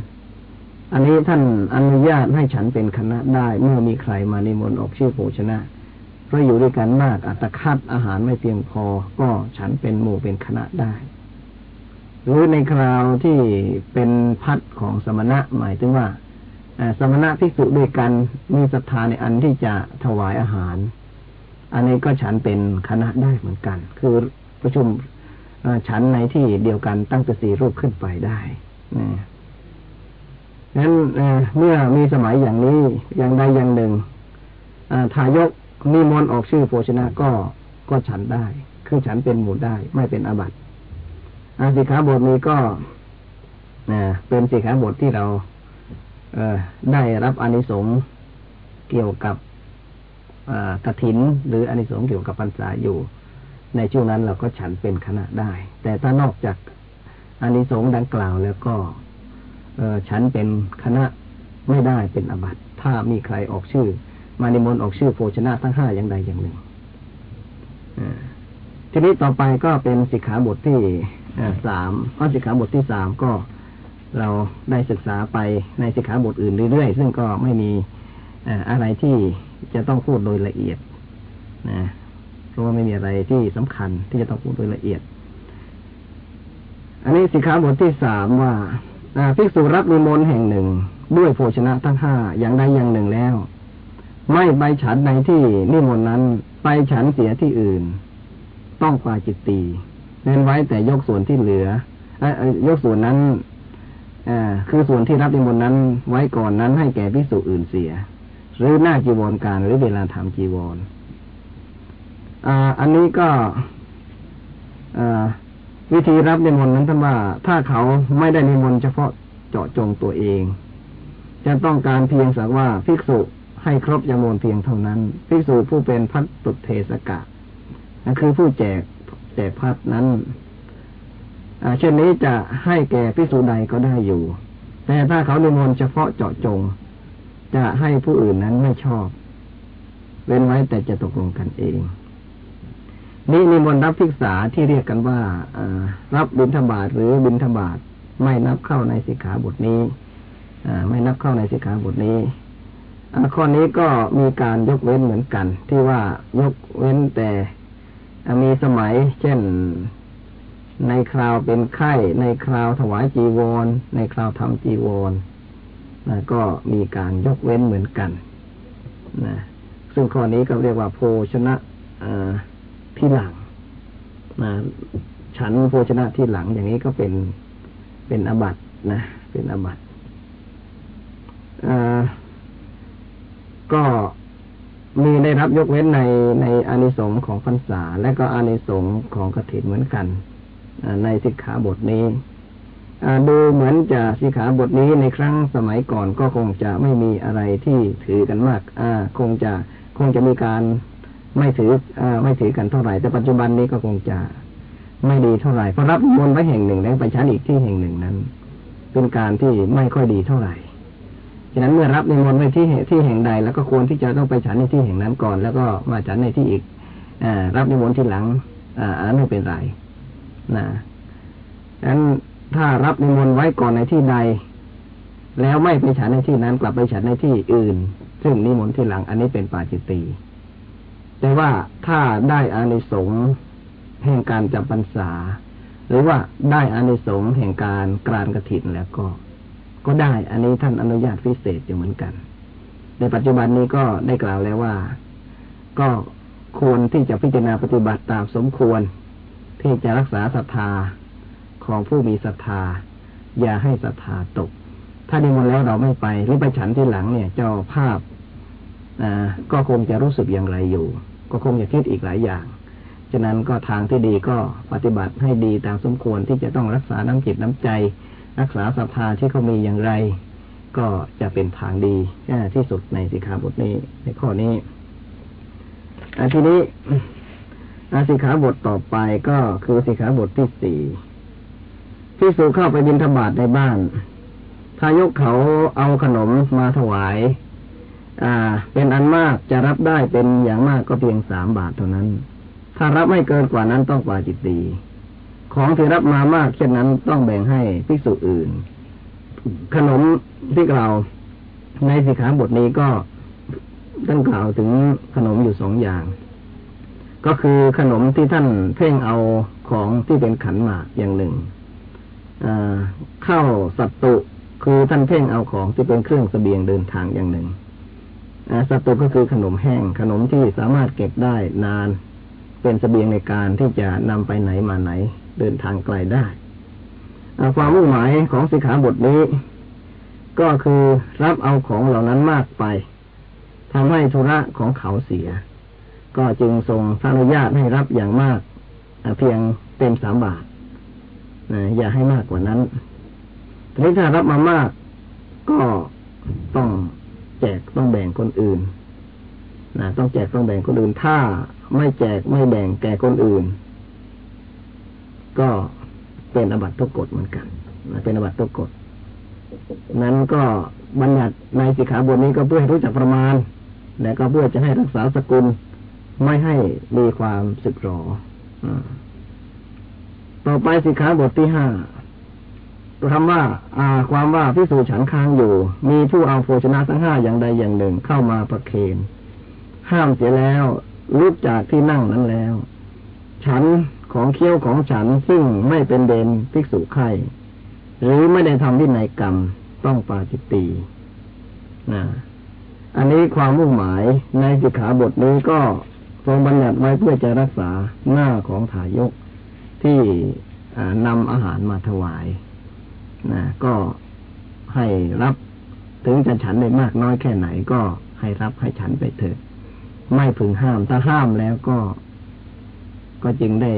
อันนี้ท่านอนุญาตให้ฉันเป็นคณะได้เมื่อมีใครมานิมนต์ออกชื่อโภชนะ เพราะอยู่ด้วยกันมากอัตคัดอาหารไม่เพียงพอ ก็ฉันเป็นหมู่เป็นคณะได้ หรือในคราวที่เป็นพัดของสมณะหมายถึงว่าสมณะภิกษุด้วยกันมีศรัทธาในอันที่จะถวายอาหาร อันนี้ก็ฉันเป็นคณะได้เหมือนกัน คือประชุมฉันในที่เดียวกันตั้งแต่สี่รูปขึ้นไปได้นะนั้นเมื่อมีสมัยอย่างนี้อย่างใดอย่างหนึ่งทายกนิมนต์ออกชื่อโภชนะก็ก็ฉันได้ คือฉันเป็นหมู่ได้ไม่เป็นอาบัติ อาสิขาบทนี้ก็เป็นสิขาบทที่เราเอได้รับอนิสงส์เกี่ยวกับกระถิน หรืออนิสงส์เกี่ยวกับพรรษาอยู่ ในช่วงนั้นเราก็ฉันเป็นคณะได้ แต่ถ้านอกจากอนิสงส์ดังกล่าวแล้วก็เอฉันเป็นคณะไม่ได้เป็นอบัติถ้ามีใครออกชื่อ มานิมนต์ออกชื่อโภชนะทั้งห้าอย่างใดอย่างหนึ่งทีนี้ต่อไปก็เป็นสิกขาบทที่ สามข้อสิกขาบทที่สามก็เราได้ศึกษาไปในสิกขาบทอื่นเรื่อยๆ ซึ่งก็ไม่มีอะไรที่จะต้องพูดโดยละเอียดนะเพราะว่าไม่มีอะไรที่สำคัญที่จะต้องพูดโดยละเอียด อันนี้สิกขาบทที่สามว่าภิกษุรับนิมนต์แห่งหนึ่ง ด้วยโภชนะทั้งห้าอย่างใดอย่างหนึ่งแล้ว ไม่ไปฉันในที่นิมนต์นั้นไปฉันเสียที่อื่น ต้องปาจิตตี เน้นไว้แต่ยกส่วนที่เหลือยกส่วนนั้นอคือส่วนที่รับนิมนต์นั้น ไว้ก่อนนั้นให้แก่พิสุอื่นเสีย หรือหน้าจีวรการหรือเวลาทำจีวรออันนี้ก็วิธีรับนิมนต์นั้นท่านว่า ถ้าเขาไม่ได้นิมนต์เฉพาะเจาะจงตัวเอง จะต้องการเพียงสักว่าภิกษุให้ครบจำนวนเพียงเท่านั้น ภิกษุผู้เป็นพัตตุเทสกะนั่นคือผู้แจก แจกพัดนั้นเช่นนี้จะให้แก่พิสูจใดก็ได้อยู่ แต่ถ้าเขานิมนต์เฉพาะเจาะจง จะให้ผู้อื่นนั้นไม่ชอบ เว้นไว้แต่จะตกลงกันเอง นี่นิมนต์รับภิกษาที่เรียกกันว่ารับบิณฑบาตหรือบิณฑบาตไม่นับเข้าในสิกขาบทนี้ไม่นับเข้าในสิกขาบทนี้ข้อนี้ก็มีการยกเว้นเหมือนกัน ที่ว่ายกเว้นแต่ มีสมัย เช่นในคราวเป็นไข้ในคราวถวายจีวร ในคราวทำจีวรนะก็มีการยกเว้นเหมือนกันนะซึ่งข้อนี้ก็เรียกว่าโภชนะที่หลังนะฉันโภชนะที่หลังอย่างนี้ก็เป็นเป็นอบัตนะ เป็นอบัตก็ มีได้รับยกเว้นในในอานิสงส์ของพรรษา และก็อานิสงส์ของกฐินเหมือนกันในสิกขาบทนี้ดูเหมือนจะสิกขาบทนี้ในครั้งสมัยก่อนก็คงจะไม่มีอะไรที่ถือกันมากคงจะคงจะมีการไม่ถืออไม่ถือกันเท่าไหร่ แต่ปัจจุบันนี้ก็คงจะไม่ดีเท่าไหร่เพราะรับมนไว้แห่งหนึ่งแล้วไปชั้นอีกที่แห่งหนึ่งนั้น เป็นการที่ไม่ค่อยดีเท่าไหร่ ฉะนั้นเมื่อรับในมนต์ไว้ที่ที่แห่งใด แล้วก็ควรที่จะต้องไปฉันในที่แห่งนั้นก่อน แล้วก็มาฉันในที่อีกอรับในมนต์ที่หลังอ่าไม่เป็นไรนะฉะนั้นถ้ารับนิมนต์ไว้ก่อนในที่ใด แล้วไม่ไปฉันในที่นั้น กลับไปฉันในที่อื่น ซึ่งนิมนต์ที่หลัง อันนี้เป็นปาจิตตีแต่ว่าถ้าได้อานิสงส์แห่งการจำพรรษา หรือว่าได้อานิสงส์แห่งการกรานกระถินแล้วก็ ก็ได้ อันนี้ท่านอนุญาตพิเศษอยู่เหมือนกัน ในปัจจุบันนี้ก็ได้กล่าวแล้วว่า ก็ควรที่จะพิจารณาปฏิบัติตามสมควร ที่จะรักษาศรัทธาของผู้มีศรัทธา อย่าให้ศรัทธาตก ถ้านิมนต์แล้วเราไม่ไปหรือไปฉันที่หลังเนี่ย เจ้าภาพก็คงจะรู้สึกอย่างไรอยู่ ก็คงจะคิดอีกหลายอย่างฉะนั้นก็ทางที่ดีก็ปฏิบัติให้ดีตามสมควรที่จะต้องรักษาน้ำจิตน้ำใจ รักษาศรัทธาที่เขามีอย่างไร ก็จะเป็นทางดีที่สุดในสิกขาบทนี้ ในข้อนี้ทีนี้สิขาบทต่อไปก็คือสิขาบทที่สี่พิสูเข้าไปบินธบาตในบ้านทายกเขาเอาขนมมาถวาย อ่า เป็นอันมากจะรับได้เป็นอย่างมากก็เพียงสามบาทเท่านั้น ถ้ารับไม่เกินกว่านั้นต้องปาจิตตี ของที่รับมามากเช่นนั้นต้องแบ่งให้ภิกษุอื่น ขนมที่กล่าวในสิกขาบทนี้ก็ท่านกล่าวถึงขนมอยู่สองอย่าง ก็คือขนมที่ท่านเพ่งเอาของที่เป็นขันหมากอย่างหนึ่งเข้าสัตตุคือท่านเพ่งเอาของที่เป็นเครื่องสเสบียงเดินทางอย่างหนึ่งสัตตุก็คือขนมแห้ง ขนมที่สามารถเก็บได้นานเป็นสเสบียงในการที่จะนำไปไหนมาไหน เดินทางไกลได้ความมุ่งหมายของสิกขาบทนี้ ก็คือรับเอาของเหล่านั้นมากไปทำให้ธุระของเขาเสีย ก็จึงทรงพระอนุญาตให้รับอย่างมากเพียงเต็มสามบาทอย่าให้มากกว่านั้นทีนี้ถ้ารับมามาก ก็ต้องแจกต้องแบ่งคนอื่นนะต้องแจกต้องแบ่งคนอื่น ถ้าไม่แจกไม่แบ่งแก่คนอื่น ก็เป็นอบัตทุกกฎเหมือนกันเป็นอบัตทุกกฎนั้นก็บัญญัติในสิกขาบทนี้ก็เพื่อให้รู้จักประมาณ และก็เพื่อจะให้รักษาสกุลไม่ให้มีความสึกหรอต่อไปสิกขาบทที่ห้าคำว่าอ่าความว่าพิสูจฉันค้างอยู่ มีผู้เอาโภชนะทั้งห้าอย่างใดอย่างหนึ่งเข้ามาประเคนห้ามเสียแล้วลุกจากที่นั่งนั้นแล้ว ฉัน ของเคี้ยวของฉันซึ่งไม่เป็นเดนภิกษุไข่หรือไม่ได้ทำวินัยกรรมต้องปาจิตตีนะอันนี้ความมุ่งหมายในสิกขาบทนี้ก็ทรงบัญญัติไว้เพื่อจะรักษาหน้าของถายกที่นำอาหารมาถวายนะก็ให้รับถึงจะฉันได้มากน้อยแค่ไหนก็ให้รับให้ฉันไปเถิดไม่พึงห้าม ถ้าห้ามแล้วก็ ก็จึงได้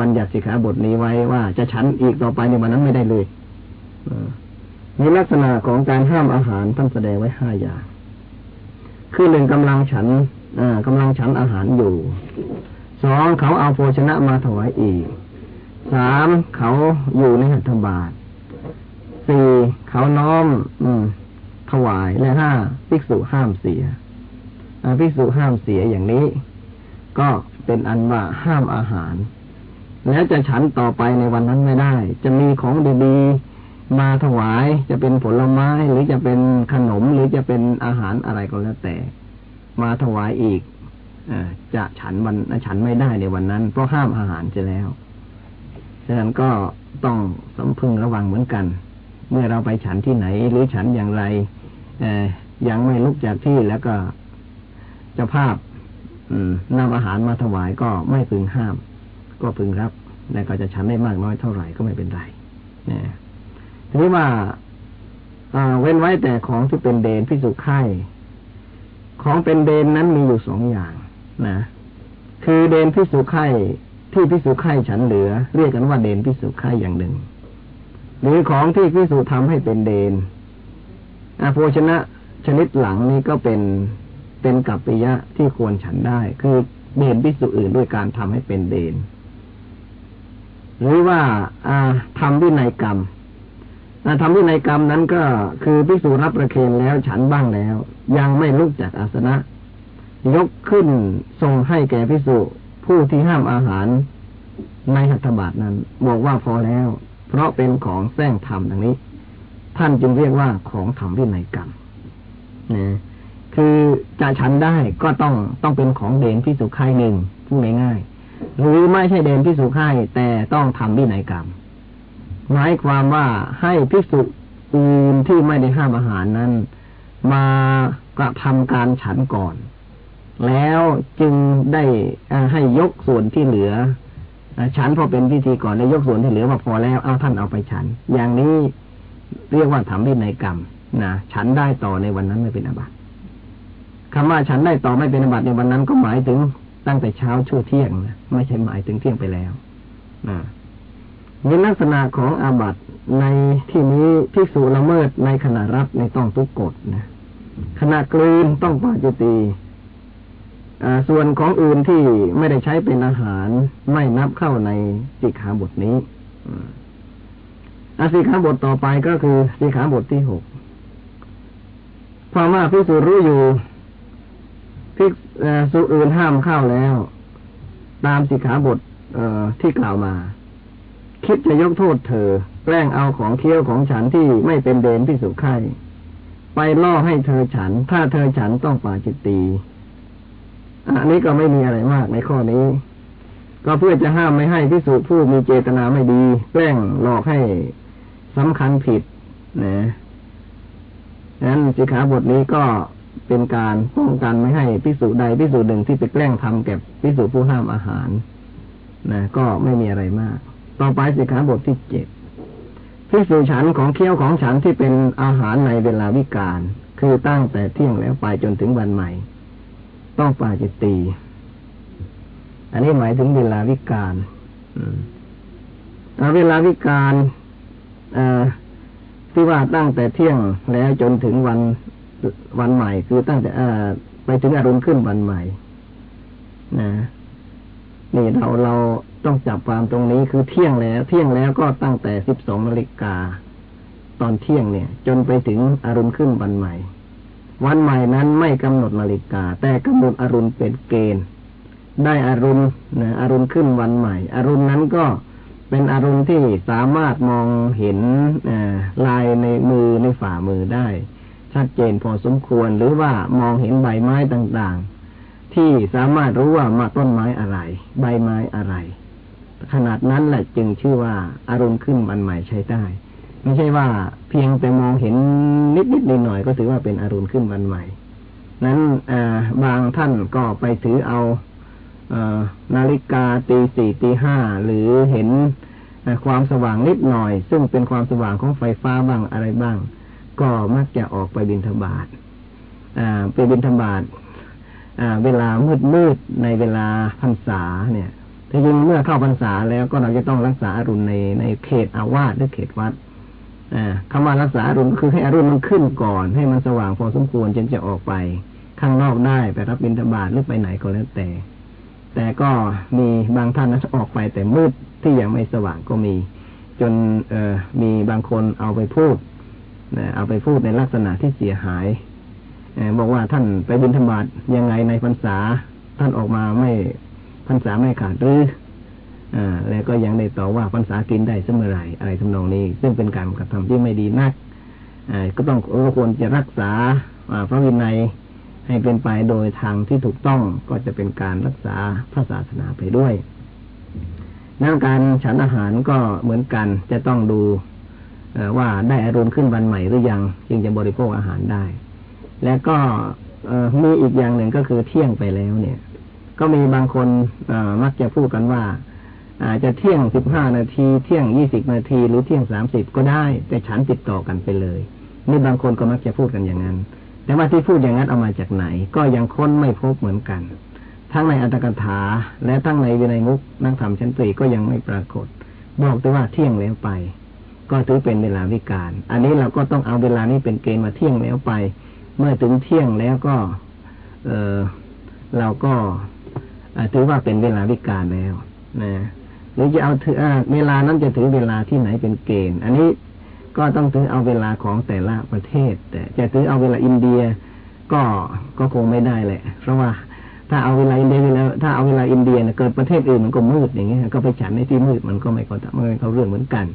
บัญญัติสิกขาบทนี้ไว้ว่าจะฉันอีกต่อไปในวันนั้นไม่ได้เลยมีลักษณะของการห้ามอาหารท่านแสดงไว้ห้าอย่าง คือหนึ่งกำลังฉันกำลังฉันอาหารอยู่ สองเขาเอาโภชนะมาถวายอีก สามเขาอยู่ในหัตถบาทสี่เขาน้อม อืมถวายและห้าภิกษุห้ามเสียภิกษุห้ามเสียอย่างนี้ ก็ เป็นอันว่าห้ามอาหาร แล้วจะฉันต่อไปในวันนั้นไม่ได้ จะมีของดีๆมาถวาย จะเป็นผลไม้หรือจะเป็นขนมหรือจะเป็นอาหารอะไรก็แล้วแต่ มาถวายอีกอจะฉันวันฉันไม่ได้ในวันนั้น เพราะห้ามอาหารจะแล้วฉะนั้นก็ต้องสำพึงระวังเหมือนกัน เมื่อเราไปฉันที่ไหน หรือฉันอย่างไรยังไม่ลุกจากที่แล้วก็เจ้าภาพ นำอาหารมาถวายก็ไม่พึงห้าม ก็พึงรับและก็จะฉันได้มากน้อยเท่าไหร่ก็ไม่เป็นไรนะทีนี้ว่าเว้นไว้แต่ของที่เป็นเดนพิสุขไข่ของเป็นเดนนั้นมีอยู่สองอย่าง นะ คือเดนพิสุขไข่ที่พิสุขไข่ฉันเหลือ เรียกกันว่าเดนพิสุขไข่อย่างหนึ่ง หรือของที่พิสูจทำให้เป็นเดนอาโภชนะชนิดหลังนี้ก็เป็น เป็นกัปปิยะที่ควรฉันได้ คือเดนพิสูจอื่นด้วยการทำให้เป็นเดน หรือว่าอาทำวินัยกรรมทำวินัยกรรมนั้นก็คือพิสูรับประเคนแล้วฉันบ้างแล้ว ยังไม่ลุกจากอาสนะ ยกขึ้นทรงให้แก่พิสูผู้ที่ห้ามอาหารในหัตถบาทนั้น บอกว่าพอแล้ว เพราะเป็นของแ้งธรรมดังนี้ ท่านจึงเรียกว่าของธรรมวินัยกรรมนะ คือจะฉันได้ก็ต้องต้องเป็นของเด่นพิสุข่ายหนึ่งพูดง่ายๆหรือไม่ใช่เด่นพิสุข่ายแต่ต้องทำวินัยกรรม หมายความว่าให้พิสุอื่นที่ไม่ได้ห้ามอาหารนั้น มากระทำการฉันก่อน แล้วจึงได้ให้ยกส่วนที่เหลือฉันพอเป็นพิธีก่อนแล้วยกส่วนที่เหลือมาพอแล้วเอาท่านเอาไปฉัน อย่างนี้เรียกว่าทำวินัยกรรมนะฉันได้ต่อในวันนั้นไม่เป็นอาบัติ คำว่าฉันได้ต่อไม่เป็นอาบัตในวันนั้นก็หมายถึงตั้งแต่เช้าชั่วเที่ยงนะไม่ใช่หมายถึงเที่ยงไปแล้วนะมีลักษณะของอาบัตในที่นี้พิสูละเมิดในขณะรับในต้องทุกกฎนะขณะกลืนต้องปาจิตีส่วนของอื่นที่ไม่ได้ใช้เป็นอาหารไม่นับเข้าในสิกขาบทนี้อาสิขาบทต่อไปก็คือสิขาบทที่หกพอว่าพิสูจรู้อยู่ พิกสูอื่นห้ามเข้าแล้ว ตามสิขาบทที่กล่าวมา คิดจะยกโทษเธอ แกล้งเอาของเคี้ยวของฉันที่ไม่เป็นเดนพิสุไข่ไปล่อให้เธอฉัน ถ้าเธอฉันต้องป่าจิตตีอันนี้ก็ไม่มีอะไรมากในข้อนี้ ก็เพื่อจะห้ามไม่ให้พิสูจผู้มีเจตนาไม่ดี แกล้งหลอกให้สำคัญผิดนะนั้นสิขาบทนี้ก็ เป็นการป้องกันไม่ให้พิสูจใดพิสูจหนึ่งที่ไปแกล้งทำแก่พิสูจผู้ห้ามอาหารนะก็ไม่มีอะไรมาก ต่อไปสิขาบทที่เจ็ดพิสูจฉันของเคี้ยวของฉันที่เป็นอาหารในเวลาวิกาลคือตั้งแต่เที่ยงแล้วไปจนถึงวันใหม่ ต้องปาจิตตี อันนี้หมายถึงเวลาวิกาลเวลาวิกาลที่ว่าตั้งแต่เที่ยงแล้วจนถึงวัน วันใหม่ คือตั้งแต่ไปถึงอารมณ์ขึ้นวันใหม่ นะนี่เราเราต้องจับความตรงนี้คือเที่ยงแล้ว เที่ยงแล้วก็ตั้งแต่สิบสองนาฬิกา ตอนเที่ยงเนี่ย จนไปถึงอารมณ์ขึ้นวันใหม่ วันใหม่นั้นไม่กำหนดนาฬิกา แต่กำหนดอารมณ์เป็นเกณฑ์ ได้อารมณ์นะอารมณ์ขึ้นวันใหม่ อารมณ์นั้นก็เป็นอารมณ์ที่สามารถมองเห็นลายในมือในฝ่ามือได้ ชัดเจนพอสมควร หรือว่ามองเห็นใบไม้ต่างๆ ที่สามารถรู้ว่ามาต้นไม้อะไร ใบไม้อะไร ขนาดนั้นแหละจึงชื่อว่าอารมณ์ขึ้นมันใหม่ใช้ได้ ไม่ใช่ว่าเพียงแต่มองเห็นนิดๆหน่อยๆก็ถือว่าเป็นอารมณ์ขึ้นวันใหม่ นั้นบางท่านก็ไปถือเอานาฬิกาตีสี่ตีห้าหรือเห็นความสว่างนิดหน่อย ซึ่งเป็นความสว่างของไฟฟ้าบ้างอะไรบ้าง ก็มักจะออกไปบินธบาตไปบินธบาตเวลามืดมืดในเวลาพรรษาเนี่ยถ้ายิ่งเมื่อเข้าพรรษาแล้วก็เราจะต้องรักษาอรุณในในเขตอาวาสหรือเขตวัดคำว่ารักษาอรุณคือให้อรุณมันขึ้นก่อน ให้มันสว่างพอสมควรจนจะออกไป ข้างนอกได้ไปรับบิณฑบาตหรือไปไหนก็แล้วแต่ แต่ก็มีบางท่านนะออกไปแต่มืดที่ยังไม่สว่างก็มี จนเออมีบางคนเอาไปพูด นะเอาไปพูดในลักษณะที่เสียหายบอกว่าท่านไปบินธบาตยังไงในพรรษา ท่านออกมาไม่พรรษาไม่ขาดหรืออ่าแล้วก็ยังได้ต่อว่าพรรษากินได้เสมอไรอะไรทำนองนี้ ซึ่งเป็นการกระทำที่ไม่ดีนักอ่าก็ต้องควรจะรักษาพระวินัยให้เป็นไปโดยทางที่ถูกต้องก็จะเป็นการรักษาพระศาสนาไปด้วยนั่งการฉันอาหารก็เหมือนกันจะต้องดู ว่าได้อารมณ์ขึ้นวันใหม่หรือยัง จึงจะบริโภคอาหารได้ และก็มีอีกอย่างหนึ่งก็คือเที่ยงไปแล้วเนี่ย ก็มีบางคนมักจะพูดกันว่า อาจจะเที่ยงสิบห้านาที เที่ยงยี่สิบนาที หรือเที่ยงสามสิบก็ได้ แต่ฉันติดต่อกันไปเลยนี่บางคนก็มักจะพูดกันอย่างนั้น แต่ว่าที่พูดอย่างนั้นเอามาจากไหน ก็ยังค้นไม่พบเหมือนกัน ทั้งในอัตถกถา และทั้งในวินัยมุกนักธรรมชั้นตรีก็ยังไม่ปรากฏ บอกแต่ว่าเที่ยงแล้วไป ก็ถือเป็นเวลาวิการ อันนี้เราก็ต้องเอาเวลานี้เป็นเกณฑ์มาเที่ยงแล้วไป เมื่อถึงเที่ยงแล้วก็ เออเราก็ถือว่าเป็นเวลาวิการแล้วนะหรือจะเอาถือเวลานั้นจะถือเวลาที่ไหนเป็นเกณฑ์ อันนี้ก็ต้องถือเอาเวลาของแต่ละประเทศ แต่จะถือเอาเวลาอินเดียก็ก็คงไม่ได้แหละ เพราะว่าถ้าเอาเวลาอินเดียแล้วถ้าเอาเวลาอินเดียเกิดประเทศอื่นมันก็มืดอย่างเงี้ยก็ไปฉันในที่มืดมันก็ไม่ก็ไม่เขาเรื่องเหมือนกัน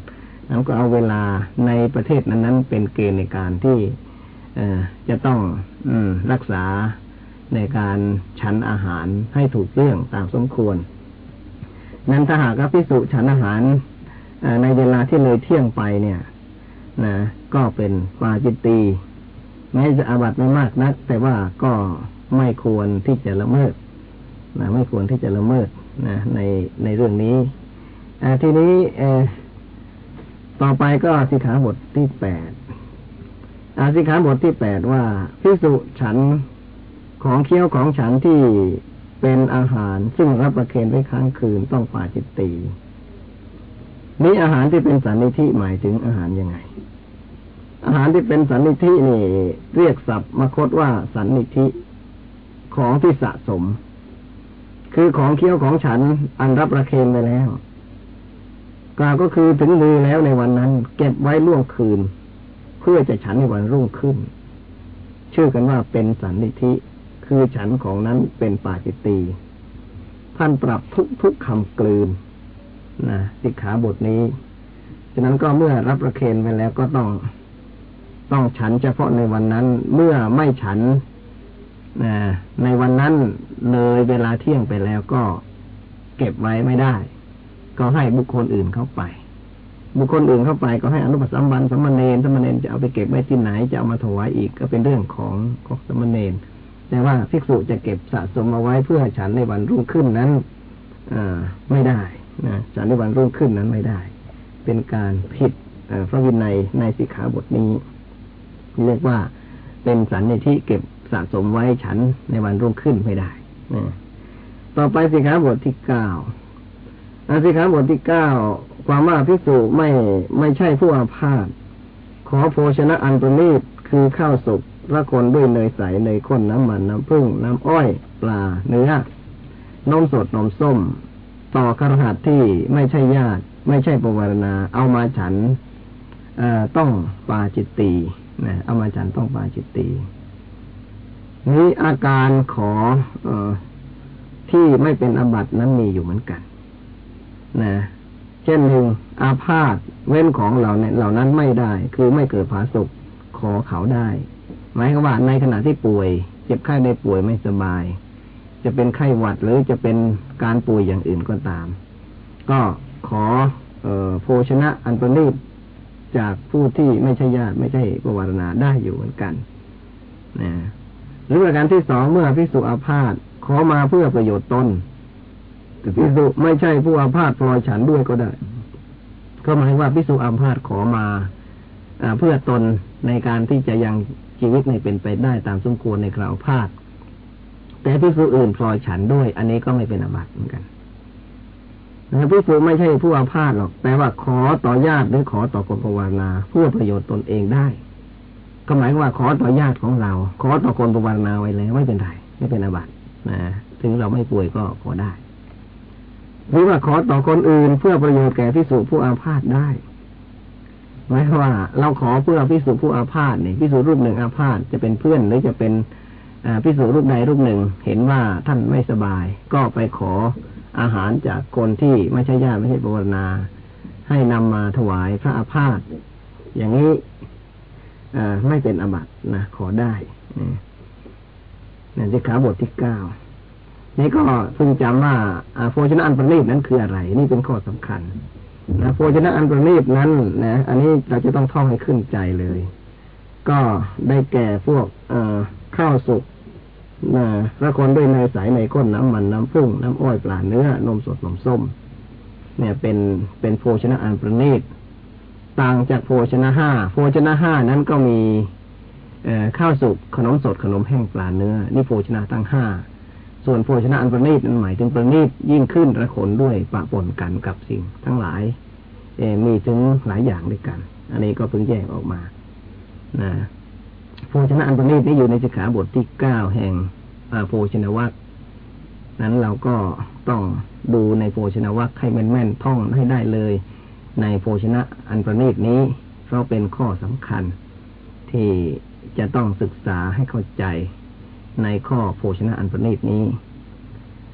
แล้วก็เอาเวลาในประเทศนั้นๆ เป็นเกณฑ์ในการที่เอจะต้องอืรักษาในการฉันอาหารให้ถูกเรื่องตามสมควร นั้นถ้าหากพิสุฉันอาหารในเวลาที่เลยเที่ยงไปเนี่ยนะก็เป็นปาจิตตีแม้จะอาบัตไม่มากนัก แต่ว่าก็ไม่ควรที่จะละเมิดนะไม่ควรที่จะละเมิดนะในในเรื่องนี้อทีนี้เอ ต่อไปก็สิขาบทที่แปดอาสิขาบทที่แปดว่าพิสุฉันของเคี้ยวของฉันที่เป็นอาหารซึ่งรับประเคนไว้ค้างคืนต้องปาจิตตีนี้อาหารที่เป็นสันนิธิหมายถึงอาหารยังไง อาหารที่เป็นสันนิธินี่ เรียกศัพท์มาคตว่าสันนิธิ ของที่สะสม คือของเคี้ยวของฉันอันรับประเคนไปแล้ว กล่าวก็คือถึงมือแล้วในวันนั้น เก็บไว้ล่วงคืน เพื่อจะฉันในวันรุ่งขึ้น ชื่อกันว่าเป็นสันนิธิคือฉันของนั้นเป็นปาจิตตีท่านปรับทุกทุกคำกลืนนะสิกขาบทนี้ฉะนั้นก็เมื่อรับประเคนไปแล้วก็ต้องต้องฉันเฉพาะในวันนั้น เมื่อไม่ฉันนะในวันนั้นเลยเวลาเที่ยงไปแล้วก็เก็บไว้ไม่ได้ ก็ให้บุคคลอื่นเข้าไป บุคคลอื่นเข้าไปก็ให้อนุปสัมบันสมณเณรสมณเณรจะเอาไปเก็บไว้ที่ไหนจะเอามาถวายอีกก็เป็นเรื่องของของสมณเณรแต่ว่าภิกษุจะเก็บสะสมเอาไว้เพื่อฉันในวันรุ่งขึ้นนั้นอไม่ได้นะฉันในวันรุ่งขึ้นนั้นไม่ได้ เป็นการผิดพระวินัยในสิกขาบทนี้เรียกว่าเป็นสันนิธิเก็บสะสมไว้ฉันในวันรุ่งขึ้นไม่ได้นะต่อไปสิกขาบทที่เก้า อสิขาบทที่เก้าความว่าพิสูจไม่ไม่ใช่ผู้อาพาธขอโภชนะอันประณีตคือข้าวสุกละคนด้วยเนยใสเนยข้นน้ำมันน้ำผึ้งน้ำอ้อย ปลาเนื้อนมสดนมส้ม ต่อครหัสที่ไม่ใช่ญาติ ไม่ใช่ปวารณา เอามาฉันต้องปาจิตตีนะเอามาฉันต้องปาจิตตีนี้อาการขออที่ไม่เป็นอบัตินั้นมีอยู่เหมือนกัน นะเช่นหนึ่งอาพาธเว้นของเหล่านี้เหล่านั้นไม่ได้ คือไม่เกิดผาสุกขอเขาได้หมายความว่าในขณะที่ป่วย เจ็บไข้ได้ป่วยไม่สบาย จะเป็นไข้หวัดหรือจะเป็นการป่วยอย่างอื่นก็ตาม ก็ขอเอโภชนะอันประณีตจากผู้ที่ไม่ใช่ญาติไม่ใช่ปวารณาได้อยู่เหมือนกันนะหรือประการที่สองเมื่อพิสุอาพาธขอมาเพื่อประโยชน์ตน พิสุไม่ใช่ผู้อาพาธปล่อยฉันด้วยก็ได้ ก็หมายว่าพิสุอาพาธขอมาเพื่อตนในการที่จะยังชีวิตในเป็นไปได้ตามสมควรในคราวพาธแต่พิสุอื่นพลอยฉันด้วย อันนี้ก็ไม่เป็นอบัติเหมือนกันนะพิสุไม่ใช่ผู้อาพาธหรอก แต่ว่าขอต่อญาติหรือขอต่อคนภาวนาเพื่อประโยชน์ตนเองได้ก็หมายว่าขอต่อญาติของเรา ขอต่อคนภาวนาไว้แล้วไม่เป็นไรไม่เป็นอบัตินะถึงเราไม่ป่วยก็ขอได้ หรือว่าขอต่อคนอื่นเพื่อประโยชน์แก่พิสุผู้อาพาธได้หมายว่า เราขอเพื่อพิสูจผู้อาพาธเนี่ยพิสูจรูปหนึ่งอาพาธจะเป็นเพื่อนหรือจะเป็นพิสูจรูปใดรูปหนึ่ง เห็นว่าท่านไม่สบาย ก็ไปขออาหารจากคนที่ไม่ใช่ญาติไม่ใช่บวรณา ให้นำมาถวายพระอาพาธอย่างนี้อไม่เป็นอบัตนะขอได้นี่ที่ขาบทที่เก้า นี่ก็พึงจำว่าโภชนะอันประณีตนั้นคืออะไร นี่เป็นข้อสำคัญนะโภชนะอันประณีตนั้นนะอันนี้เราจะต้องท่องให้ขึ้นใจเลย ก็ได้แก่พวกเอข้าวสุกนะละคนด้วยเนยใสในก้นน้ำมันน้ำผึ้งน้ำอ้อยปลาเนื้อนมสดนมส้ม เนี่ยเป็นเป็นโภชนะอันประณีตต่างจากโภชนะห้าโภชนะห้านั้นก็มีข้าวสุกขนมสดขนมแห้งปลาเนื้อ นี่โภชนะตั้งห้า ส่วนโภชนะอันประณีตนั้นหมายถึงประณีตยิ่งขึ้นระขนด้วยปะปนกันกับสิ่งทั้งหลายเอมีถึงหลายอย่างด้วยกัน อันนี้ก็เพิ่งแยกออกมานะโภชนะอันประณีตนี้อยู่ในสิกขาบทที่เก้าแห่งโภชนวัตนั้นเราก็ต้องดูในโภชนวัตให้แม่นๆท่องให้ได้เลย ในโภชนะอันประณีตนี้เพราะเป็นข้อสำคัญที่จะต้องศึกษาให้เข้าใจ ในข้อโภชนะอันประณีตนี้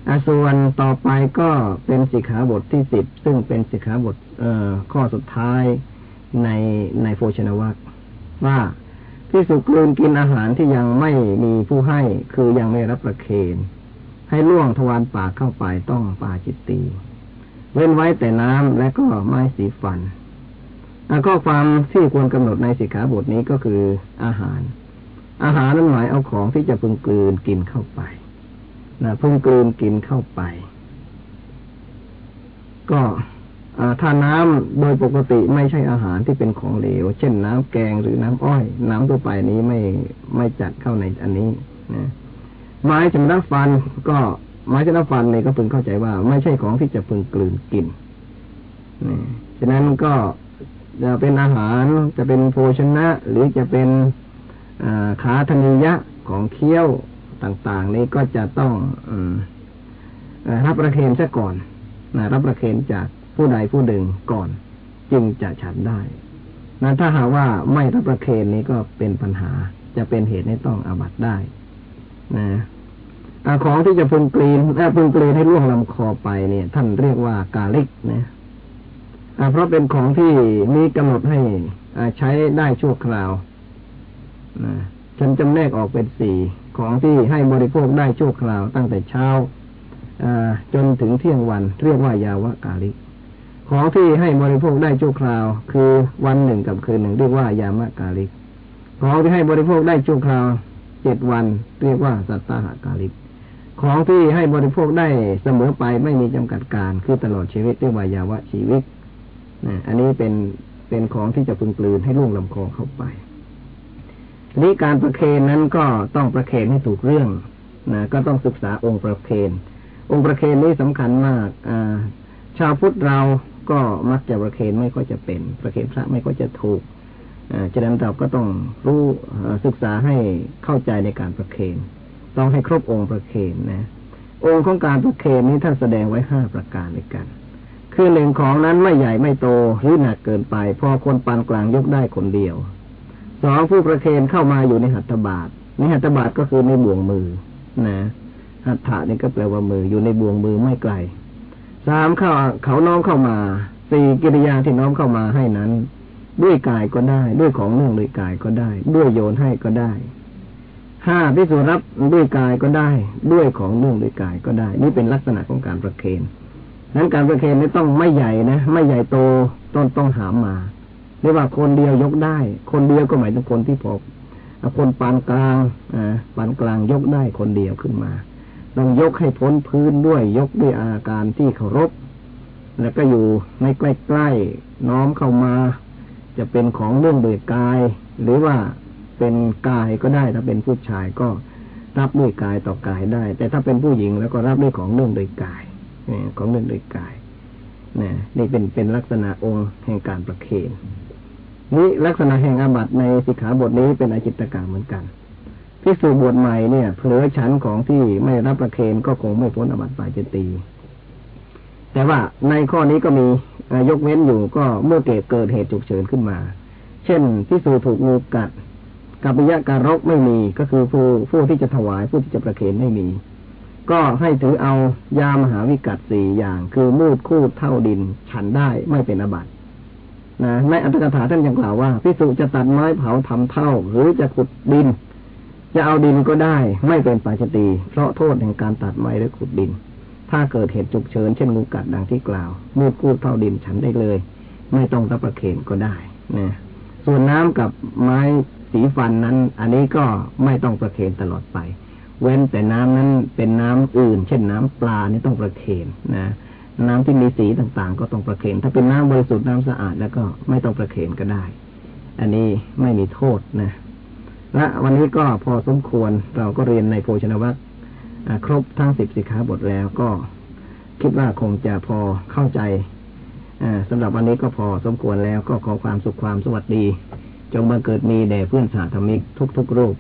อส่วนต่อไปก็เป็นสิกขาบทที่สิบซึ่งเป็นสิกขาบทเอ่อข้อสุดท้ายในในโภชนวัตว่าที่สุกลืนกินอาหารที่ยังไม่มีผู้ให้คือยังไม่รับประเคนให้ล่วงทวารปากเข้าไปต้องปาจิตตี เว้นไว้แต่น้ำและก็ไม้สีฟันข้อความที่ควรกำหนดในสิกขาบทนี้ก็คืออาหาร อาหารนั้นหมายเอาของที่จะพึงกลืนกินเข้าไปนะพึงกลืนกินเข้าไป ก็ถ้าน้ำโดยปกติไม่ใช่อาหารที่เป็นของเหลว เช่นน้ำแกงหรือน้ำอ้อย น้ำตัวไปนี้ไม่ไม่จัดเข้าในอันนี้นะไม้ชำระฟันก็ไม้ชำระฟันเนี่ยก็พึงเข้าใจว่า ไม่ใช่ของที่จะพึงกลืนกินนี่ฉะนั้นก็จะเป็นอาหารจะเป็นโภชนะ หรือจะเป็น ขาธนิยะของเคี้ยวต่าง ๆ นี้ก็จะต้องรับประเคนซะก่อนนะรับประเคนจากผู้ใดผู้หนึ่งก่อน จึงจะฉันได้นั้นถ้าหากว่าไม่รับประเคนนี้ก็เป็นปัญหาจะเป็นเหตุให้ต้องอาบัตได้นะของที่จะพึงกรีนพึงกรีนให้ล่วงลำคอไปเนี่ย ท่านเรียกว่ากาลิกนะเพราะเป็นของที่มีกำหนดให้ใช้ได้ชั่วคราว ฉันจำแนกออกเป็นสี่ของที่ให้บริโภคได้ชั่วคราว ตั้งแต่เช้าจนถึงเที่ยงวัน เรียกว่ายาวกาลิก ของที่ให้บริโภคได้ชั่วคราว คือวันหนึ่งกับคืนหนึ่ง เรียกว่ายามกาลิก ของที่ให้บริโภคได้ชั่วคราวเจ็ดวัน เรียกว่าสัตตาหากาลิก ของที่ให้บริโภคได้เสมอไปไม่มีจำกัดการคือตลอดชีวิตเรียกว่ายาวะชีวิตนะอันนี้เป็นเป็นของที่จะพึงกลืนให้ล่วงลำคอเข้าไป นี้การประเคนนั้นก็ต้องประเคนให้ถูกเรื่องนะก็ต้องศึกษาองค์ประเคนองค์ประเคนนี้สำคัญมากอ่าชาวพุทธเราก็มักจะประเคนไม่ก็จะเป็น ประเคนพระไม่ก็จะถูกอ่าฉะนั้นเราก็ต้องรู้ศึกษาให้เข้าใจในการประเคนต้องให้ครบองค์ประเคนนะ องค์ของการประเคนนี้ท่านแสดงไว้ห้าประการด้วยกัน คือหนึ่งของนั้นไม่ใหญ่ไม่โตหรือหนักเกินไป พอคนปานกลางยกได้คนเดียว สองผู้ประเคนเข้ามาอยู่ในหัตถบาทในหัตถบาทก็คือในบ่วงมือ นะหัตถะนี่ก็แปลว่ามืออยู่ในบ่วงมือไม่ไกลสามเข้าเขาน้อมเข้ามาสี่กิริยาที่น้อมเข้ามาให้นั้น ด้วยกายก็ได้ ด้วยของเนื่องด้วยกายก็ได้ ด้วยโยนให้ก็ได้ห้าพิสูรับด้วยกายก็ได้ ด้วยของเนื่องด้วยกายก็ได้ นี่เป็นลักษณะของการประเคนนั้นการประเคนนี่ต้องไม่ใหญ่นะไม่ใหญ่โตต้นต้องหามมา เรียกว่าคนเดียวยกได้ คนเดียวก็หมายถึงคนที่พอคนปานกลางอ่าปานกลางยกได้คนเดียวขึ้นมาต้องยกให้พ้นพื้นด้วยยกด้วยอาการที่เคารพ แล้วก็อยู่ในใกล้ๆน้อมเข้ามา จะเป็นของเรื่องโดยกาย หรือว่าเป็นกายก็ได้ ถ้าเป็นผู้ชายก็รับด้วยกายต่อกายได้ แต่ถ้าเป็นผู้หญิงแล้วก็รับด้วยของเรื่องโดยกายของเรื่องโดยกายนี่เป็นเป็นลักษณะองค์แห่งการประเคน นี้ลักษณะแห่งอาบัตในสิกขาบทนี้เป็นอาจิตกรรมเหมือนกันพิสูจบทใหม่เนี่ยเผลอชั้นของที่ไม่รับประเคนก็คงไม่พ้นอาบัติปาจิตีแต่ว่าในข้อนี้ก็มียกเว้นอยู่ก็เมื่อเกิดเกิดเหตุฉุกเฉินขึ้นมา เช่นพิสูจถูกงูกัดกัปยะการกไม่มีก็คือผู้ผู้ที่จะถวายผู้ที่จะประเคนไม่มี ก็ให้ถือเอายามหาวิกัดสี่อย่าง คือมูดคูดเท่าดิน ฉันได้ไม่เป็นอาบัติ นะในอัตถกถาท่านยังกล่าวว่าพิสุจะตัดไม้เผาทำเท่า หรือจะขุดดิน จะเอาดินก็ได้ ไม่เป็นปาชตีเพราะโทษแห่งการตัดไม้หรือขุดดิน ถ้าเกิดเหตุฉุกเฉินเช่นงูกัดดังที่กล่าวมูดกูดเท่าดินฉันได้เลย ไม่ต้องรับประเคนก็ได้นะส่วนน้ำกับไม้สีฟันนั้น อันนี้ก็ไม่ต้องประเคนตลอดไป เว้นแต่น้ำนั้นเป็นน้ำอื่น เช่นน้ำปลานี่ต้องประเคนนะ น้ำที่มีสีต่างๆ ก็ต้องประเคนถ้าเป็นน้ำบริสุทธิ์น้ำสะอาดแล้วก็ไม่ต้องประเคนก็ได้ อันนี้ไม่มีโทษนะและวันนี้ก็พอสมควรเราก็เรียนในโภชนวัตรครบทั้งสิบสิกขาบทแล้วก็คิดว่าคงจะพอเข้าใจสำหรับวันนี้ก็พอสมควรแล้วก็ขอความสุขความสวัสดี จงบังเกิดมีแด่เพื่อนสาธมิกทุกๆรูป